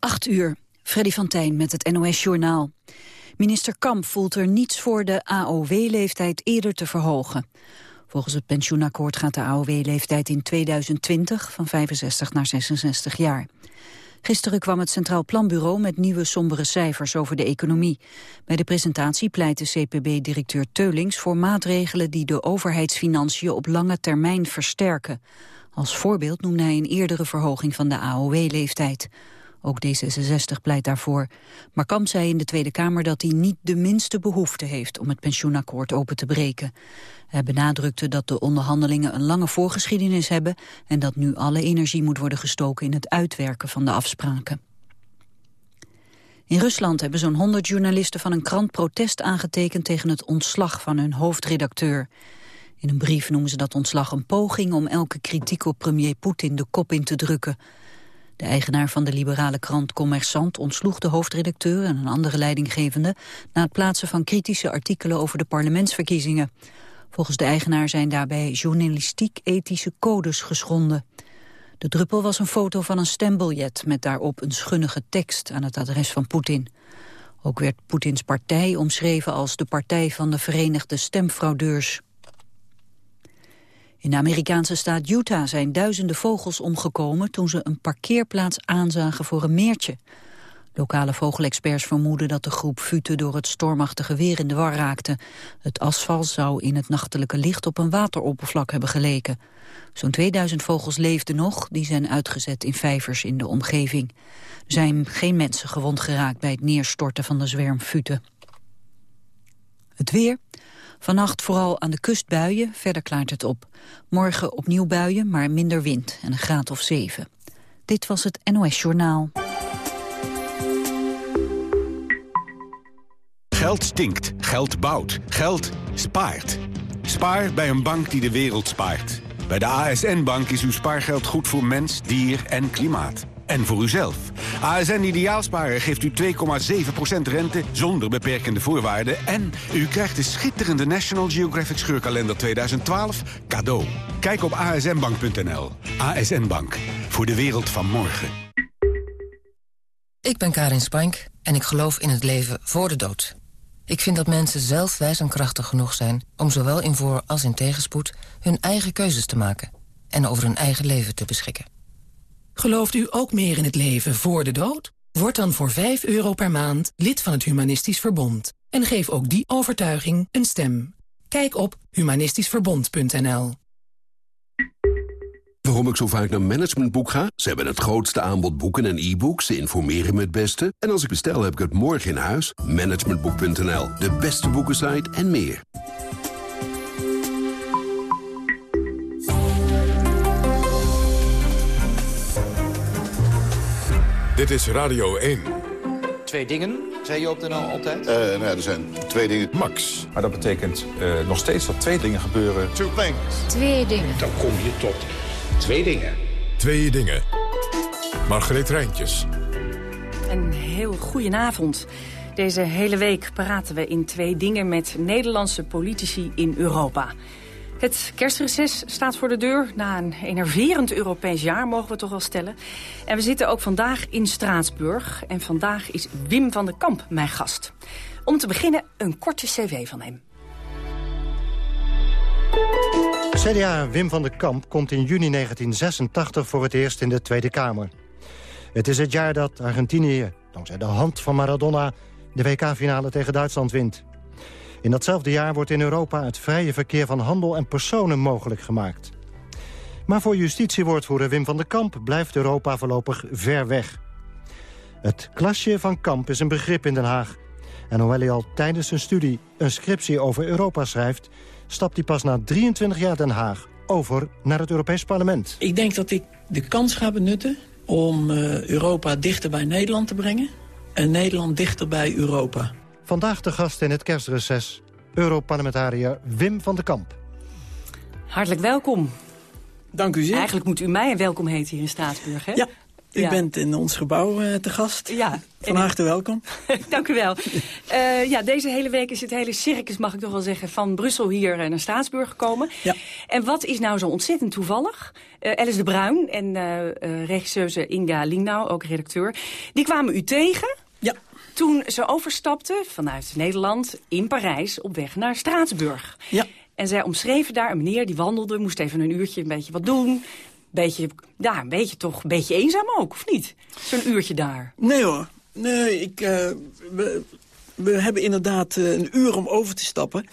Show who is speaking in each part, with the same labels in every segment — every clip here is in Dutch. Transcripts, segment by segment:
Speaker 1: 8 uur. Freddy van Tijn met het NOS-journaal. Minister Kamp voelt er niets voor de AOW-leeftijd eerder te verhogen. Volgens het pensioenakkoord gaat de AOW-leeftijd in 2020 van 65 naar 66 jaar. Gisteren kwam het Centraal Planbureau met nieuwe sombere cijfers over de economie. Bij de presentatie pleit de CPB-directeur Teulings voor maatregelen die de overheidsfinanciën op lange termijn versterken. Als voorbeeld noemde hij een eerdere verhoging van de AOW-leeftijd. Ook D66 pleit daarvoor. Maar Kamp zei in de Tweede Kamer dat hij niet de minste behoefte heeft om het pensioenakkoord open te breken. Hij benadrukte dat de onderhandelingen een lange voorgeschiedenis hebben en dat nu alle energie moet worden gestoken in het uitwerken van de afspraken. In Rusland hebben zo'n 100 journalisten van een krant protest aangetekend tegen het ontslag van hun hoofdredacteur. In een brief noemen ze dat ontslag een poging om elke kritiek op premier Poetin de kop in te drukken. De eigenaar van de liberale krant Commerçant ontsloeg de hoofdredacteur en een andere leidinggevende na het plaatsen van kritische artikelen over de parlementsverkiezingen. Volgens de eigenaar zijn daarbij journalistiek-ethische codes geschonden. De druppel was een foto van een stembiljet met daarop een schunnige tekst aan het adres van Poetin. Ook werd Poetins partij omschreven als de partij van de Verenigde Stemfraudeurs. In de Amerikaanse staat Utah zijn duizenden vogels omgekomen toen ze een parkeerplaats aanzagen voor een meertje. Lokale vogelexperts vermoeden dat de groep Fute door het stormachtige weer in de war raakte. Het asfalt zou in het nachtelijke licht op een wateroppervlak hebben geleken. Zo'n 2000 vogels leefden nog, die zijn uitgezet in vijvers in de omgeving. Er zijn geen mensen gewond geraakt bij het neerstorten van de zwerm Fute. Het weer. Vannacht vooral aan de kust buien, verder klaart het op. Morgen opnieuw buien, maar minder wind en een graad of 7. Dit was het NOS Journaal.
Speaker 2: Geld stinkt, geld bouwt, geld spaart. Spaar bij een bank die de wereld spaart. Bij de ASN-bank is uw spaargeld goed voor mens, dier en klimaat. En voor uzelf. ASN Ideaalsparen geeft u 2,7% rente zonder beperkende voorwaarden... en u krijgt de schitterende National Geographic Scheurkalender 2012 cadeau. Kijk op asnbank.nl. ASN Bank. Voor de wereld van morgen.
Speaker 3: Ik ben Karin Spank en ik geloof in het leven voor de dood. Ik vind dat mensen zelf wijs en krachtig genoeg zijn... om zowel in voor- als in tegenspoed hun eigen keuzes te maken... en over hun eigen leven te beschikken.
Speaker 4: Gelooft u ook meer in het leven voor de dood? Word dan voor 5 euro per maand lid van het Humanistisch Verbond. En geef ook die overtuiging een stem. Kijk op humanistischverbond.nl
Speaker 5: Waarom ik zo vaak naar Managementboek ga? Ze hebben het grootste aanbod boeken en e-books. Ze informeren me het beste. En als ik bestel, heb ik het morgen in huis. Managementboek.nl, de beste boekensite en meer.
Speaker 6: Dit is Radio 1.
Speaker 7: Twee dingen, zei je op de NL altijd?
Speaker 8: Uh, nou ja, er zijn twee dingen.
Speaker 6: Max.
Speaker 9: Maar dat betekent uh, nog steeds dat twee dingen gebeuren.
Speaker 8: Two things.
Speaker 10: Twee dingen.
Speaker 11: Dan kom je tot twee dingen.
Speaker 6: Twee dingen. Margreet Rijntjes.
Speaker 12: Een heel goedenavond. Deze hele week praten we in twee dingen met Nederlandse politici in Europa. Het kerstreces staat voor de deur. Na een enerverend Europees jaar, mogen we toch wel stellen. En we zitten ook vandaag in Straatsburg. En vandaag is Wim van den Kamp mijn gast. Om te beginnen een korte cv van hem.
Speaker 13: CDA Wim van den Kamp komt in juni 1986 voor het eerst in de Tweede Kamer. Het is het jaar dat Argentinië, dankzij de hand van Maradona... de WK-finale tegen Duitsland wint. In datzelfde jaar wordt in Europa het vrije verkeer van handel en personen mogelijk gemaakt. Maar voor justitiewoordvoerder Wim van der Kamp blijft Europa voorlopig ver weg. Het klasje van Kamp is een begrip in Den Haag. En hoewel hij al tijdens zijn studie een scriptie over Europa schrijft... stapt hij pas na 23 jaar Den Haag over naar het Europees Parlement.
Speaker 14: Ik denk dat ik de kans ga benutten om uh, Europa dichter bij Nederland te brengen... en Nederland dichter bij Europa.
Speaker 13: Vandaag de gast in het kerstreces, Europarlementariër Wim van den Kamp.
Speaker 12: Hartelijk welkom.
Speaker 14: Dank u zeer.
Speaker 12: Eigenlijk moet u mij een welkom heten hier in Straatsburg, hè?
Speaker 14: Ja. u
Speaker 12: Ja.
Speaker 14: bent in ons gebouw eh, te gast.
Speaker 12: Ja.
Speaker 14: Van harte welkom.
Speaker 12: Dank u wel. Eh, ja, deze hele week is het hele circus, mag ik toch wel zeggen, van Brussel hier eh, naar Straatsburg gekomen.
Speaker 14: Ja.
Speaker 12: En wat is nou zo ontzettend toevallig? Eh, Alice de Bruin en eh eh, regisseuse Inga Lingnau, ook redacteur, die kwamen u tegen. Toen ze overstapten vanuit Nederland in Parijs op weg naar Straatsburg.
Speaker 14: Ja.
Speaker 12: En zij omschreven daar een meneer die wandelde, moest even een uurtje een beetje wat doen. Beetje, ja, een beetje toch, een beetje eenzaam ook, of niet? Zo'n uurtje daar.
Speaker 14: Nee hoor. Nee, ik, eh, we, we hebben inderdaad eh, een uur om over te stappen.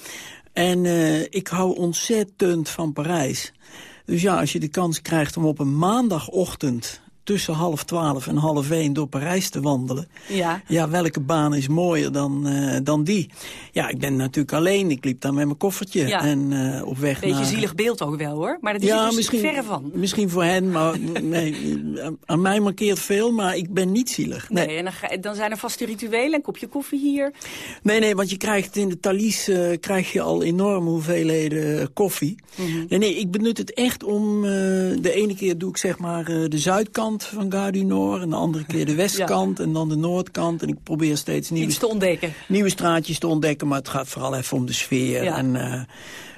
Speaker 14: En eh, ik hou ontzettend van Parijs. Dus ja, als je de kans krijgt om op een maandagochtend... tussen half twaalf en half één door Parijs te wandelen...
Speaker 12: Ja.
Speaker 14: Ja, welke baan is mooier dan, eh, dan die? Ja, ik ben natuurlijk alleen. Ik liep daar met mijn koffertje
Speaker 12: Ja.
Speaker 14: en eh, op weg
Speaker 12: Beetje
Speaker 14: naar...
Speaker 12: zielig beeld ook wel hoor, maar dat is er dus verre van.
Speaker 14: Misschien voor hen, maar nee, aan mij markeert veel, maar ik ben niet zielig. Nee,
Speaker 12: Nee, en dan, ga- dan zijn er vaste rituelen, een kopje koffie hier.
Speaker 14: nee, nee want je krijgt in de Thalys eh, krijg je al enorme hoeveelheden koffie.
Speaker 12: Mhm.
Speaker 14: Nee, nee, ik benut het echt om... de ene keer doe ik zeg maar de zuidkant van Gare Nord... en de andere keer de westkant en dan de noordkant. En ik probeer steeds nieuwe,
Speaker 12: Iets te ontdekken.
Speaker 14: nieuwe straatjes te ontdekken... maar het gaat vooral even om de sfeer
Speaker 12: Ja.
Speaker 14: en... eh,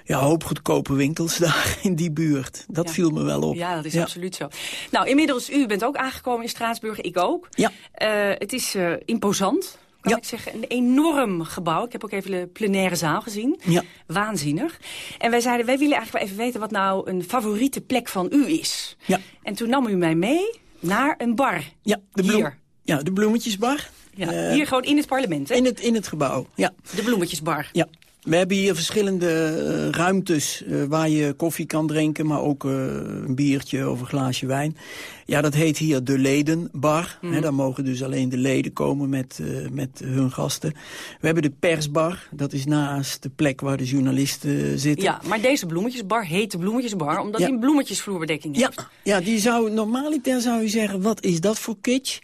Speaker 14: ja, hoop goedkope winkels daar in die buurt. Dat
Speaker 12: Ja.
Speaker 14: viel me wel op.
Speaker 12: Ja, dat is absoluut zo. Nou, inmiddels, u bent ook aangekomen in Straatsburg, ik ook.
Speaker 14: Ja.
Speaker 12: Eh, het is eh, imposant, kan
Speaker 14: Ja.
Speaker 12: ik zeggen. Een enorm gebouw. Ik heb ook even de plenaire zaal gezien.
Speaker 14: Ja.
Speaker 12: Waanzinnig. En wij zeiden, wij willen eigenlijk wel even weten wat nou een favoriete plek van u is.
Speaker 14: Ja.
Speaker 12: En toen nam u mij mee naar een bar.
Speaker 14: Ja, de, bloem,
Speaker 12: Hier.
Speaker 14: ja, de bloemetjesbar.
Speaker 12: Ja,
Speaker 14: Eh,
Speaker 12: hier gewoon in het parlement, hè?
Speaker 14: in, het, in het gebouw, ja.
Speaker 12: De bloemetjesbar.
Speaker 14: ja. We hebben hier verschillende eh, ruimtes eh, waar je koffie kan drinken, maar ook een biertje of een glaasje wijn. Ja, dat heet hier de ledenbar. Hè, daar mogen dus alleen de leden komen met, eh, met hun gasten. We hebben de persbar. Dat is naast de plek waar de journalisten zitten.
Speaker 12: Ja, maar deze bloemetjesbar heet de bloemetjesbar... omdat
Speaker 14: Ja.
Speaker 12: hij een bloemetjesvloerbedekking
Speaker 14: Ja,
Speaker 12: heeft.
Speaker 14: ja, die zou normaliter zou je zeggen, wat is dat voor kitsch?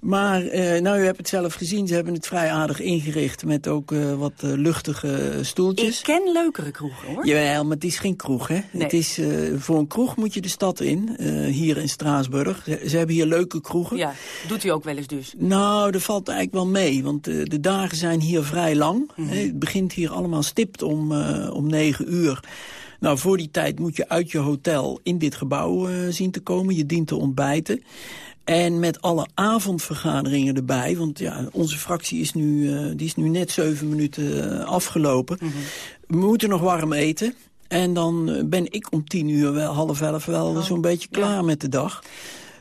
Speaker 14: Maar, eh, nou, u hebt het zelf gezien, ze hebben het vrij aardig ingericht... met ook eh, wat eh, luchtige stoeltjes.
Speaker 12: Ik ken leukere kroegen, hoor.
Speaker 14: Jawel, maar het is geen kroeg, hè?
Speaker 12: Nee.
Speaker 14: Het is, eh, voor een kroeg moet je de stad in, eh, hier in Straatsburg. Ze, ze hebben hier leuke kroegen.
Speaker 12: Ja, doet u ook wel eens dus.
Speaker 14: Nou, dat valt eigenlijk wel mee, want eh, de dagen zijn hier vrij lang.
Speaker 12: Mhm.
Speaker 14: Het begint hier allemaal stipt om, eh, om negen uur. Nou, voor die tijd moet je uit je hotel in dit gebouw eh, zien te komen. Je dient te ontbijten. En met alle avondvergaderingen erbij, want ja, onze fractie is nu, die is nu net zeven minuten afgelopen. We moeten nog warm eten. En dan eh, ben ik om tien uur, wel, half elf, wel zo'n beetje klaar met de dag.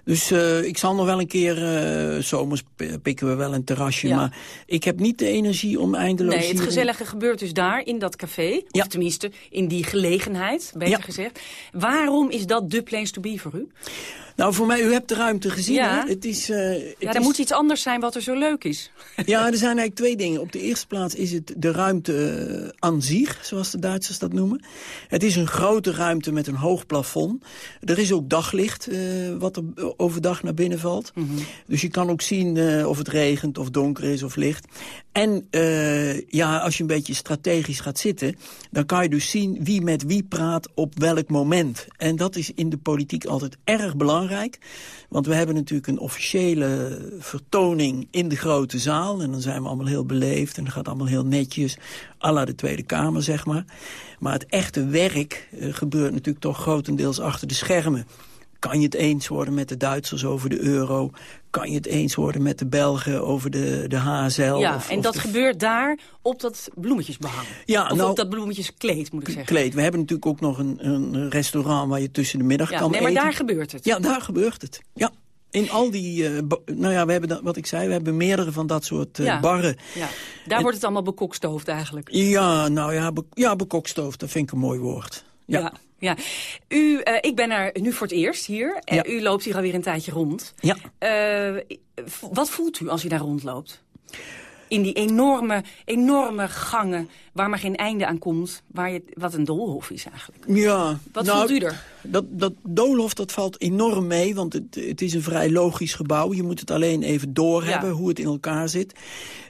Speaker 14: Dus eh, ik zal nog wel een keer, eh, zomers pikken we wel een terrasje.
Speaker 12: Ja.
Speaker 14: Maar ik heb niet de energie om eindeloos...
Speaker 12: Nee, het gezellige gebeurt dus daar, in dat café.
Speaker 14: Ja.
Speaker 12: Of tenminste, in die gelegenheid, beter
Speaker 14: Ja.
Speaker 12: gezegd. Waarom is dat de place to be voor u?
Speaker 14: Nou, voor mij, u hebt de ruimte gezien.
Speaker 12: Ja.
Speaker 14: Hè? Het is, eh, het
Speaker 12: Ja, er
Speaker 14: is-
Speaker 12: moet iets anders zijn wat er zo leuk is.
Speaker 14: Ja, er zijn eigenlijk twee dingen. Op de eerste plaats is het de ruimte aan zich, zoals de Duitsers dat noemen. Het is een grote ruimte met een hoog plafond. Er is ook daglicht wat er overdag naar binnen valt. Dus je kan ook zien eh, of het regent of donker is of licht. En eh, ja, als je een beetje strategisch gaat zitten... dan kan je dus zien wie met wie praat op welk moment. En dat is in de politiek altijd erg belangrijk. Want we hebben natuurlijk een officiële vertoning in de grote zaal. En dan zijn we allemaal heel beleefd en dat gaat allemaal heel netjes. à la de Tweede Kamer, zeg maar. Maar het echte werk eh, gebeurt natuurlijk toch grotendeels achter de schermen. Kan je het eens worden met de Duitsers over de euro? Kan je het eens worden met de Belgen over de, de HSL?
Speaker 12: ja,
Speaker 14: of-
Speaker 12: en
Speaker 14: of
Speaker 12: dat
Speaker 14: de
Speaker 12: gebeurt daar op dat bloemetjesbehang.
Speaker 14: Ja,
Speaker 12: of
Speaker 14: nou-
Speaker 12: op dat bloemetjeskleed, moet ik zeggen.
Speaker 14: kleed. We hebben natuurlijk ook nog een, een restaurant waar je tussen de middag
Speaker 12: Ja,
Speaker 14: kan
Speaker 12: nee, maar
Speaker 14: eten.
Speaker 12: daar gebeurt het.
Speaker 14: Ja, daar gebeurt het. Ja. In al die, eh, nou ja, we hebben dat, wat ik zei, we hebben meerdere van dat soort eh,
Speaker 12: Ja.
Speaker 14: barren.
Speaker 12: Ja, daar wordt het allemaal bekokstoofd eigenlijk.
Speaker 14: Ja, nou ja, be ja, bekokstoofd, dat vind ik een mooi woord. Ja.
Speaker 12: Ja, ja. U, eh, ik ben er nu voor het eerst hier. En
Speaker 14: Ja.
Speaker 12: u loopt hier alweer een tijdje rond.
Speaker 14: Ja.
Speaker 12: Eh, wat voelt u als u daar rondloopt? In die enorme, enorme gangen waar maar geen einde aan komt. Waar je, wat een doolhof is eigenlijk.
Speaker 14: Ja.
Speaker 12: Wat
Speaker 14: nou,
Speaker 12: voelt u er?
Speaker 14: Dat, dat doolhof dat valt enorm mee, want het, het is een vrij logisch gebouw. Je moet het alleen even doorhebben
Speaker 12: Ja.
Speaker 14: hoe het in elkaar zit.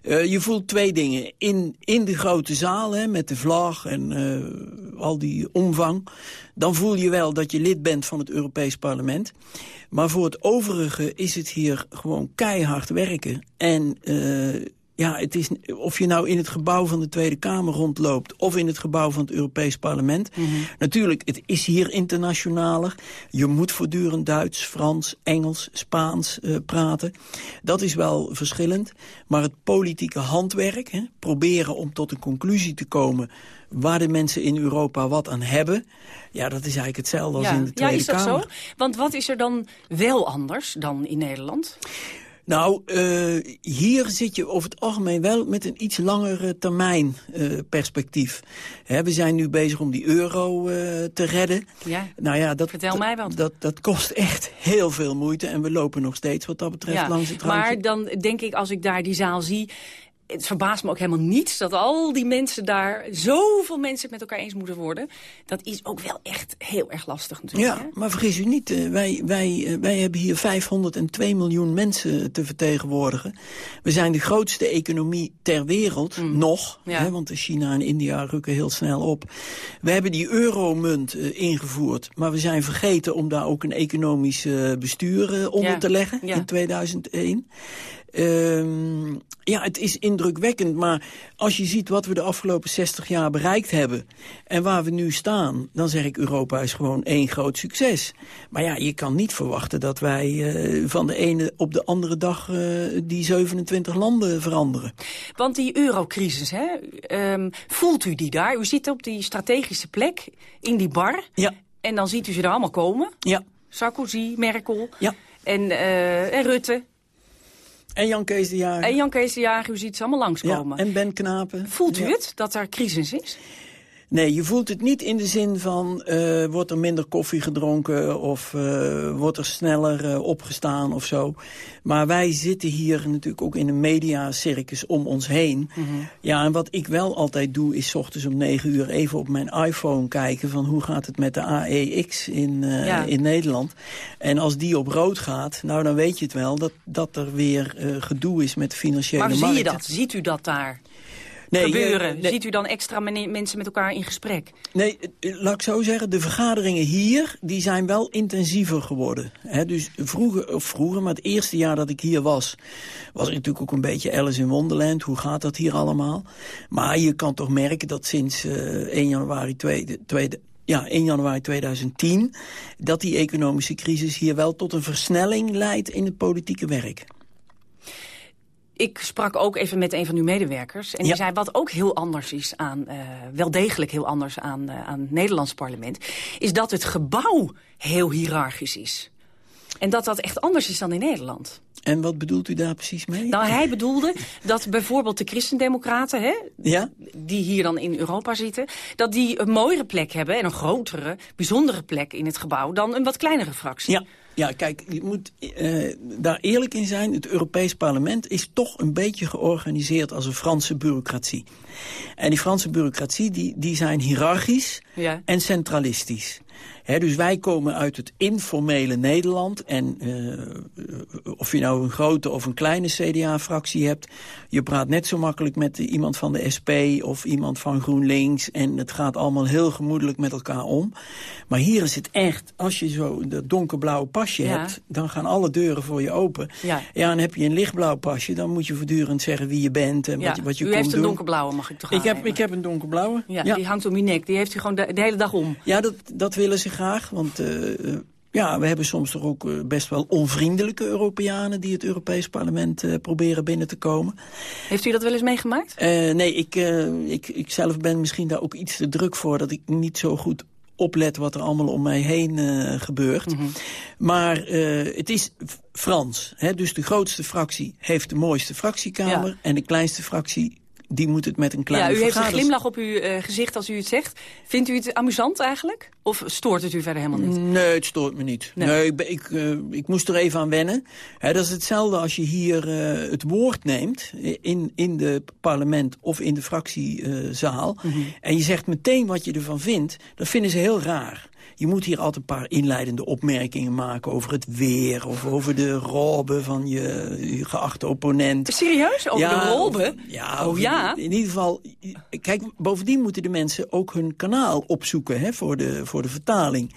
Speaker 14: Eh, je voelt twee dingen. In, in de grote zaal, hè, met de vlag en eh, al die omvang... dan voel je wel dat je lid bent van het Europees Parlement. Maar voor het overige is het hier gewoon keihard werken. En... eh, ja, het is, of je nou in het gebouw van de Tweede Kamer rondloopt... of in het gebouw van het Europees Parlement. Natuurlijk, het is hier internationaler. Je moet voortdurend Duits, Frans, Engels, Spaans eh, praten. Dat is wel verschillend. Maar het politieke handwerk, hè, proberen om tot een conclusie te komen... waar de mensen in Europa wat aan hebben... ja, dat is eigenlijk hetzelfde als
Speaker 12: ja.
Speaker 14: in de
Speaker 12: ja,
Speaker 14: Tweede
Speaker 12: is dat
Speaker 14: Kamer.
Speaker 12: zo? Want wat is er dan wel anders dan in Nederland?
Speaker 14: Nou, uh, hier zit je over het algemeen wel met een iets langere termijn uh, perspectief. Hè, we zijn nu bezig om die euro uh, te redden.
Speaker 12: Ja,
Speaker 14: nou ja, dat,
Speaker 12: vertel mij wat.
Speaker 14: Dat, dat kost echt heel veel moeite en we lopen nog steeds wat dat betreft
Speaker 12: ja,
Speaker 14: langs het randje.
Speaker 12: Maar dan denk ik, als ik daar die zaal zie het verbaast me ook helemaal niets dat al die mensen daar... zoveel mensen het met elkaar eens moeten worden. Dat is ook wel echt heel erg lastig natuurlijk.
Speaker 14: Ja,
Speaker 12: hè?
Speaker 14: maar vergis u niet. Uh, wij, wij, uh, wij hebben hier 502 miljoen mensen te vertegenwoordigen. We zijn de grootste economie ter wereld, mm. nog.
Speaker 12: Ja.
Speaker 14: Hè, want China en India rukken heel snel op. We hebben die euromunt uh, ingevoerd. Maar we zijn vergeten om daar ook een economisch bestuur onder
Speaker 12: ja.
Speaker 14: te leggen
Speaker 12: ja.
Speaker 14: in 2001. Um, ja, het is indrukwekkend, maar als je ziet wat we de afgelopen 60 jaar bereikt hebben... en waar we nu staan, dan zeg ik Europa is gewoon één groot succes. Maar ja, je kan niet verwachten dat wij uh, van de ene op de andere dag uh, die 27 landen veranderen.
Speaker 12: Want die eurocrisis, hè, um, voelt u die daar? U zit op die strategische plek, in die bar,
Speaker 14: ja.
Speaker 12: en dan ziet u ze er allemaal komen.
Speaker 14: Ja.
Speaker 12: Sarkozy, Merkel
Speaker 14: ja.
Speaker 12: en, uh, en Rutte.
Speaker 14: En Jan Kees de Jager.
Speaker 12: En Jan Kees de Jager, u ziet ze allemaal langskomen.
Speaker 14: Ja, en Ben Knapen.
Speaker 12: Voelt u
Speaker 14: ja.
Speaker 12: het, dat er crisis is?
Speaker 14: Nee, je voelt het niet in de zin van... Uh, wordt er minder koffie gedronken of uh, wordt er sneller uh, opgestaan of zo. Maar wij zitten hier natuurlijk ook in een mediacircus om ons heen.
Speaker 12: Mhm.
Speaker 14: Mm -hmm. Ja, en wat ik wel altijd doe is... S ochtends om negen uur even op mijn iPhone kijken... van hoe gaat het met de AEX in, ja. in Nederland. En als die op rood gaat, nou dan weet je het wel... dat, dat er weer gedoe is met de financiële
Speaker 12: maar
Speaker 14: markt.
Speaker 12: zie je dat? Ziet u dat daar?
Speaker 14: Nee,
Speaker 12: gebeuren?
Speaker 14: Nee.
Speaker 12: Ziet u dan extra mensen met elkaar in gesprek?
Speaker 14: Nee, laat ik zo zeggen, de vergaderingen hier die zijn wel intensiever geworden. He, dus vroeger, of vroeger, maar het eerste jaar dat ik hier was... was ik natuurlijk ook een beetje Alice in Wonderland. Hoe gaat dat hier allemaal? Maar je kan toch merken dat sinds uh, 1 januari 2, 2, ja, 1 januari 2010... dat die economische crisis hier wel tot een versnelling leidt in het politieke werk
Speaker 12: ik sprak ook even met een van uw medewerkers. En die zei wat ook heel anders is aan, uh, wel degelijk heel anders aan, uh, aan het Nederlands parlement... is dat het gebouw heel hiërarchisch is. En dat dat echt anders is dan in Nederland.
Speaker 14: En wat bedoelt u daar precies mee?
Speaker 12: Nou, hij bedoelde dat bijvoorbeeld de christendemocraten... Hè,
Speaker 14: ja?
Speaker 12: die hier dan in Europa zitten... dat die een mooiere plek hebben en een grotere, bijzondere plek in het gebouw... dan een wat kleinere fractie.
Speaker 14: Ja. Ja, kijk, je moet uh, daar eerlijk in zijn. Het Europees Parlement is toch een beetje georganiseerd als een Franse bureaucratie. En die Franse bureaucratie, die, die zijn hiërarchisch
Speaker 12: ja.
Speaker 14: en centralistisch. He, dus wij komen uit het informele Nederland. En uh, of je nou een grote of een kleine CDA-fractie hebt... je praat net zo makkelijk met iemand van de SP of iemand van GroenLinks... en het gaat allemaal heel gemoedelijk met elkaar om. Maar hier is het echt, als je zo dat donkerblauwe pasje
Speaker 12: ja.
Speaker 14: hebt... dan gaan alle deuren voor je open.
Speaker 12: Ja.
Speaker 14: ja, en heb je een lichtblauw pasje... dan moet je voortdurend zeggen wie je bent en
Speaker 12: ja.
Speaker 14: wat je, wat je
Speaker 12: u
Speaker 14: komt
Speaker 12: heeft een
Speaker 14: doen.
Speaker 12: donkerblauwe, mag ik toch
Speaker 14: ik heb, ik heb een donkerblauwe.
Speaker 12: Ja, ja, die hangt om uw nek. Die heeft u gewoon de, de hele dag om.
Speaker 14: Ja, dat, dat willen ze graag, want uh, ja, we hebben soms toch ook uh, best wel onvriendelijke Europeanen... die het Europees Parlement uh, proberen binnen te komen.
Speaker 12: Heeft u dat wel eens meegemaakt?
Speaker 14: nee, ik, ik, ik zelf ben misschien daar ook iets te druk voor... dat ik niet zo goed oplet wat er allemaal om mij heen gebeurt.
Speaker 12: Mm -hmm.
Speaker 14: Maar het is Frans. Hè? Dus de grootste fractie heeft de mooiste fractiekamer...
Speaker 12: Ja.
Speaker 14: en de kleinste fractie die moet het met een kleine
Speaker 12: Ja, u heeft een glimlach op uw eh, gezicht als u het zegt. Vindt u het amusant eigenlijk? Of stoort het u verder helemaal niet?
Speaker 14: Nee, het stoort me niet.
Speaker 12: Nee.
Speaker 14: Nee, ik, ik, eh, ik moest er even aan wennen. Dat is hetzelfde als je hier eh, het woord neemt in, in de parlement of in de fractiezaal.
Speaker 12: Mhm.
Speaker 14: En je zegt meteen wat je ervan vindt. Dat vinden ze heel raar. Je moet hier altijd een paar inleidende opmerkingen maken over het weer... of over de robe van je, je geachte opponent.
Speaker 12: Serieus? Over de rolbe?
Speaker 14: of- Ja,
Speaker 12: Oh, ja?
Speaker 14: in ieder geval... Kijk, bovendien moeten de mensen ook hun kanaal opzoeken hè, voor, de, voor de vertaling.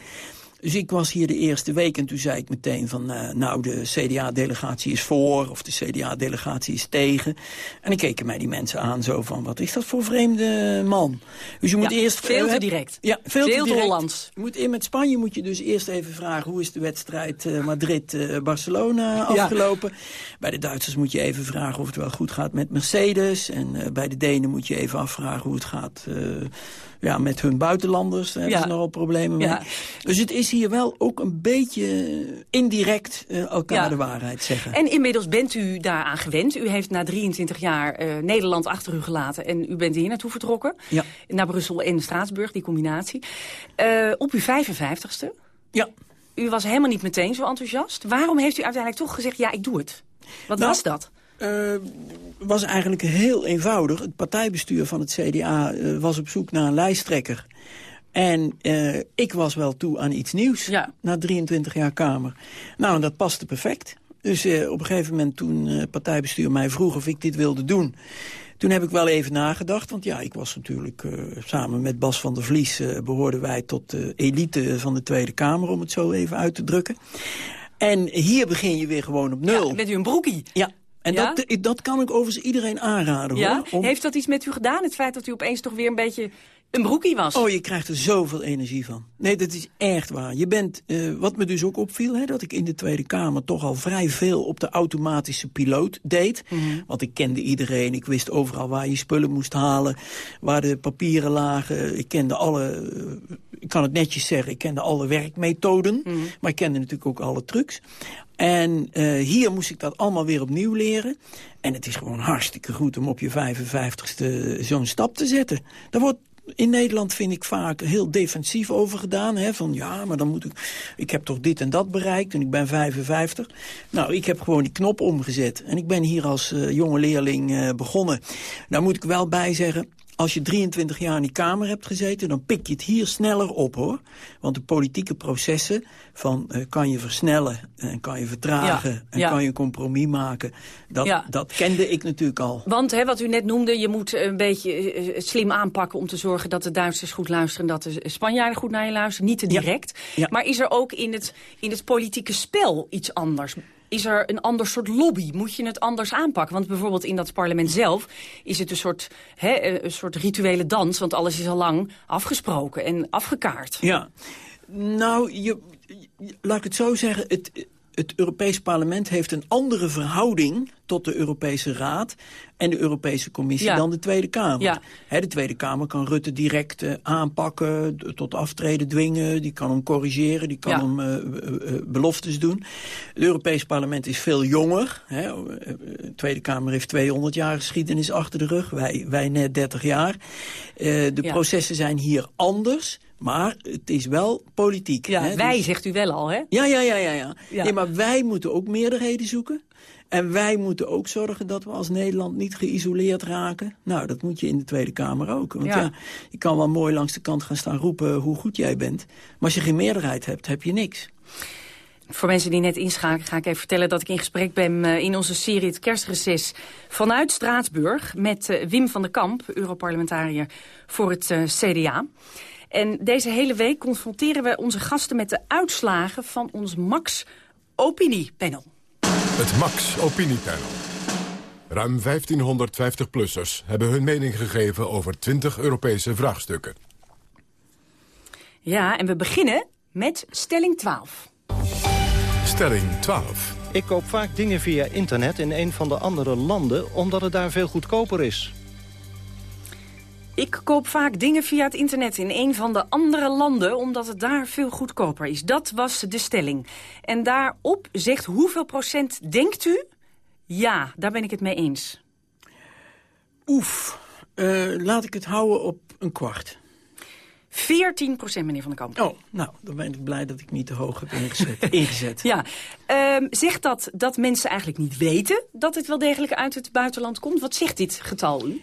Speaker 14: Dus ik was hier de eerste week en toen zei ik meteen van... eh, nou, de CDA-delegatie is voor of de CDA-delegatie is tegen. En dan keken mij die mensen aan zo van... wat is dat voor vreemde man? Dus je moet
Speaker 12: Ja,
Speaker 14: eerst...
Speaker 12: veel te
Speaker 14: eh,
Speaker 12: direct.
Speaker 14: Ja, veel,
Speaker 12: Veel
Speaker 14: te direct.
Speaker 12: Hollands.
Speaker 14: Je moet in met Spanje moet je dus eerst even vragen... hoe is de wedstrijd eh, Madrid-Barcelona afgelopen? Bij de Duitsers moet je even vragen of het wel goed gaat met Mercedes. En eh, bij de Denen moet je even afvragen hoe het gaat... eh, ja, met hun buitenlanders Daar hebben
Speaker 12: Ja.
Speaker 14: ze nogal problemen mee.
Speaker 12: Ja.
Speaker 14: Dus het is hier wel ook een beetje indirect eh, elkaar
Speaker 12: Ja.
Speaker 14: de waarheid zeggen.
Speaker 12: En inmiddels bent u daaraan gewend. U heeft na 23 jaar eh, Nederland achter u gelaten en u bent hier naartoe vertrokken.
Speaker 14: Ja.
Speaker 12: Naar Brussel en Straatsburg, die combinatie. Eh, op uw 55ste.
Speaker 14: Ja.
Speaker 12: U was helemaal niet meteen zo enthousiast. Waarom heeft u uiteindelijk toch gezegd, ja, ik doe het? Wat
Speaker 14: Nou,
Speaker 12: was dat?
Speaker 14: eh, was eigenlijk heel eenvoudig. Het partijbestuur van het CDA eh, was op zoek naar een lijsttrekker. En eh, ik was wel toe aan iets nieuws na 23 jaar Kamer. Nou, en dat paste perfect. Dus eh, op een gegeven moment toen eh, partijbestuur mij vroeg of ik dit wilde doen... Toen heb ik wel even nagedacht, want ja, ik was natuurlijk samen met Bas van der Vlies... eh, behoorden wij tot de elite van de Tweede Kamer, om het zo even uit te drukken. En hier begin je weer gewoon op nul.
Speaker 12: Ja, met u een broekie.
Speaker 14: Ja, en
Speaker 12: Ja?
Speaker 14: Dat, dat kan ik overigens iedereen aanraden,
Speaker 12: Ja?
Speaker 14: hoor. Om-
Speaker 12: Heeft dat iets met u gedaan? Het feit dat u opeens toch weer een beetje een broekie was?
Speaker 14: Oh, je krijgt er zoveel energie van. Nee, dat is echt waar. Je bent, eh, wat me dus ook opviel, hè, dat ik in de Tweede Kamer toch al vrij veel op de automatische piloot deed.
Speaker 12: Mhm.
Speaker 14: Want ik kende iedereen, ik wist overal waar je spullen moest halen, waar de papieren lagen. Ik kende alle, eh, ik kan het netjes zeggen, ik kende alle werkmethoden.
Speaker 12: Mhm.
Speaker 14: Maar ik kende natuurlijk ook alle trucs. En eh, hier moest ik dat allemaal weer opnieuw leren. En het is gewoon hartstikke goed om op je 55ste zo'n stap te zetten. Daar wordt in Nederland vind ik vaak heel defensief over gedaan. Hè? Van ja, maar dan moet ik... Ik heb toch dit en dat bereikt en ik ben 55. Nou, ik heb gewoon die knop omgezet. En ik ben hier als eh, jonge leerling eh, begonnen. Daar moet ik wel bij zeggen... Als je 23 jaar in die Kamer hebt gezeten, dan pik je het hier sneller op, hoor. Want de politieke processen van eh, kan je versnellen en kan je vertragen...
Speaker 12: Ja,
Speaker 14: en
Speaker 12: ja.
Speaker 14: kan je een compromis maken, dat,
Speaker 12: Ja.
Speaker 14: dat kende ik natuurlijk al.
Speaker 12: Want hè, wat u net noemde, je moet een beetje eh, slim aanpakken... om te zorgen dat de Duitsers goed luisteren... en dat de Spanjaarden goed naar je luisteren. Niet te direct. Maar is er ook in het, in het politieke spel iets anders? Is er een ander soort lobby? Moet je het anders aanpakken? Want bijvoorbeeld in dat parlement zelf is het een soort, hè, eh, een soort rituele dans... want alles is al lang afgesproken en afgekaart.
Speaker 14: Ja, nou, je, laat ik het zo zeggen. Het, het Europees Parlement heeft een andere verhouding tot de Europese Raad en de Europese Commissie
Speaker 12: Ja.
Speaker 14: dan de Tweede Kamer.
Speaker 12: Ja.
Speaker 14: De Tweede Kamer kan Rutte direct eh, aanpakken, tot aftreden dwingen, die kan hem corrigeren, die kan
Speaker 12: Ja.
Speaker 14: hem eh, eh, beloftes doen. Het Europees Parlement is veel jonger. De Tweede Kamer heeft 200 jaar geschiedenis achter de rug, wij, wij net 30 jaar. De processen zijn hier anders. Maar het is wel politiek.
Speaker 12: Ja,
Speaker 14: hè?
Speaker 12: wij
Speaker 14: Dus-
Speaker 12: zegt u wel al, hè?
Speaker 14: Ja, ja, ja, ja. ja.
Speaker 12: Ja.
Speaker 14: Nee, maar wij moeten ook meerderheden zoeken. En wij moeten ook zorgen dat we als Nederland niet geïsoleerd raken. Nou, dat moet je in de Tweede Kamer ook. Want
Speaker 12: Ja.
Speaker 14: ja. je kan wel mooi langs de kant gaan staan roepen hoe goed jij bent. Maar als je geen meerderheid hebt, heb je niks.
Speaker 12: Voor mensen die net inschakelen ga ik even vertellen dat ik in gesprek ben eh, in onze serie Het Kerstreces vanuit Straatsburg met eh, Wim van der Kamp, Europarlementariër voor het eh, CDA. En deze hele week confronteren we onze gasten met de uitslagen van ons Max Opiniepanel.
Speaker 6: Het Max Opiniepanel. Ruim 1550-plussers hebben hun mening gegeven over 20 Europese vraagstukken.
Speaker 12: Ja, en we beginnen met stelling 12.
Speaker 6: Stelling 12.
Speaker 13: Ik koop vaak dingen via internet in een van de andere landen... omdat het daar veel goedkoper is.
Speaker 12: Ik koop vaak dingen via het internet in een van de andere landen... omdat het daar veel goedkoper is. Dat was de stelling. En daarop zegt hoeveel procent denkt u? Ja, daar ben ik het mee eens.
Speaker 14: Oef. Uh, laat ik het houden op een kwart.
Speaker 12: 14 procent, meneer Van der Kamp.
Speaker 14: Oh, nou, dan ben ik blij dat ik niet te hoog heb ingezet. ingezet.
Speaker 12: ja, um, zegt dat dat mensen eigenlijk niet weten dat het wel degelijk uit het buitenland komt? Wat zegt dit getal u?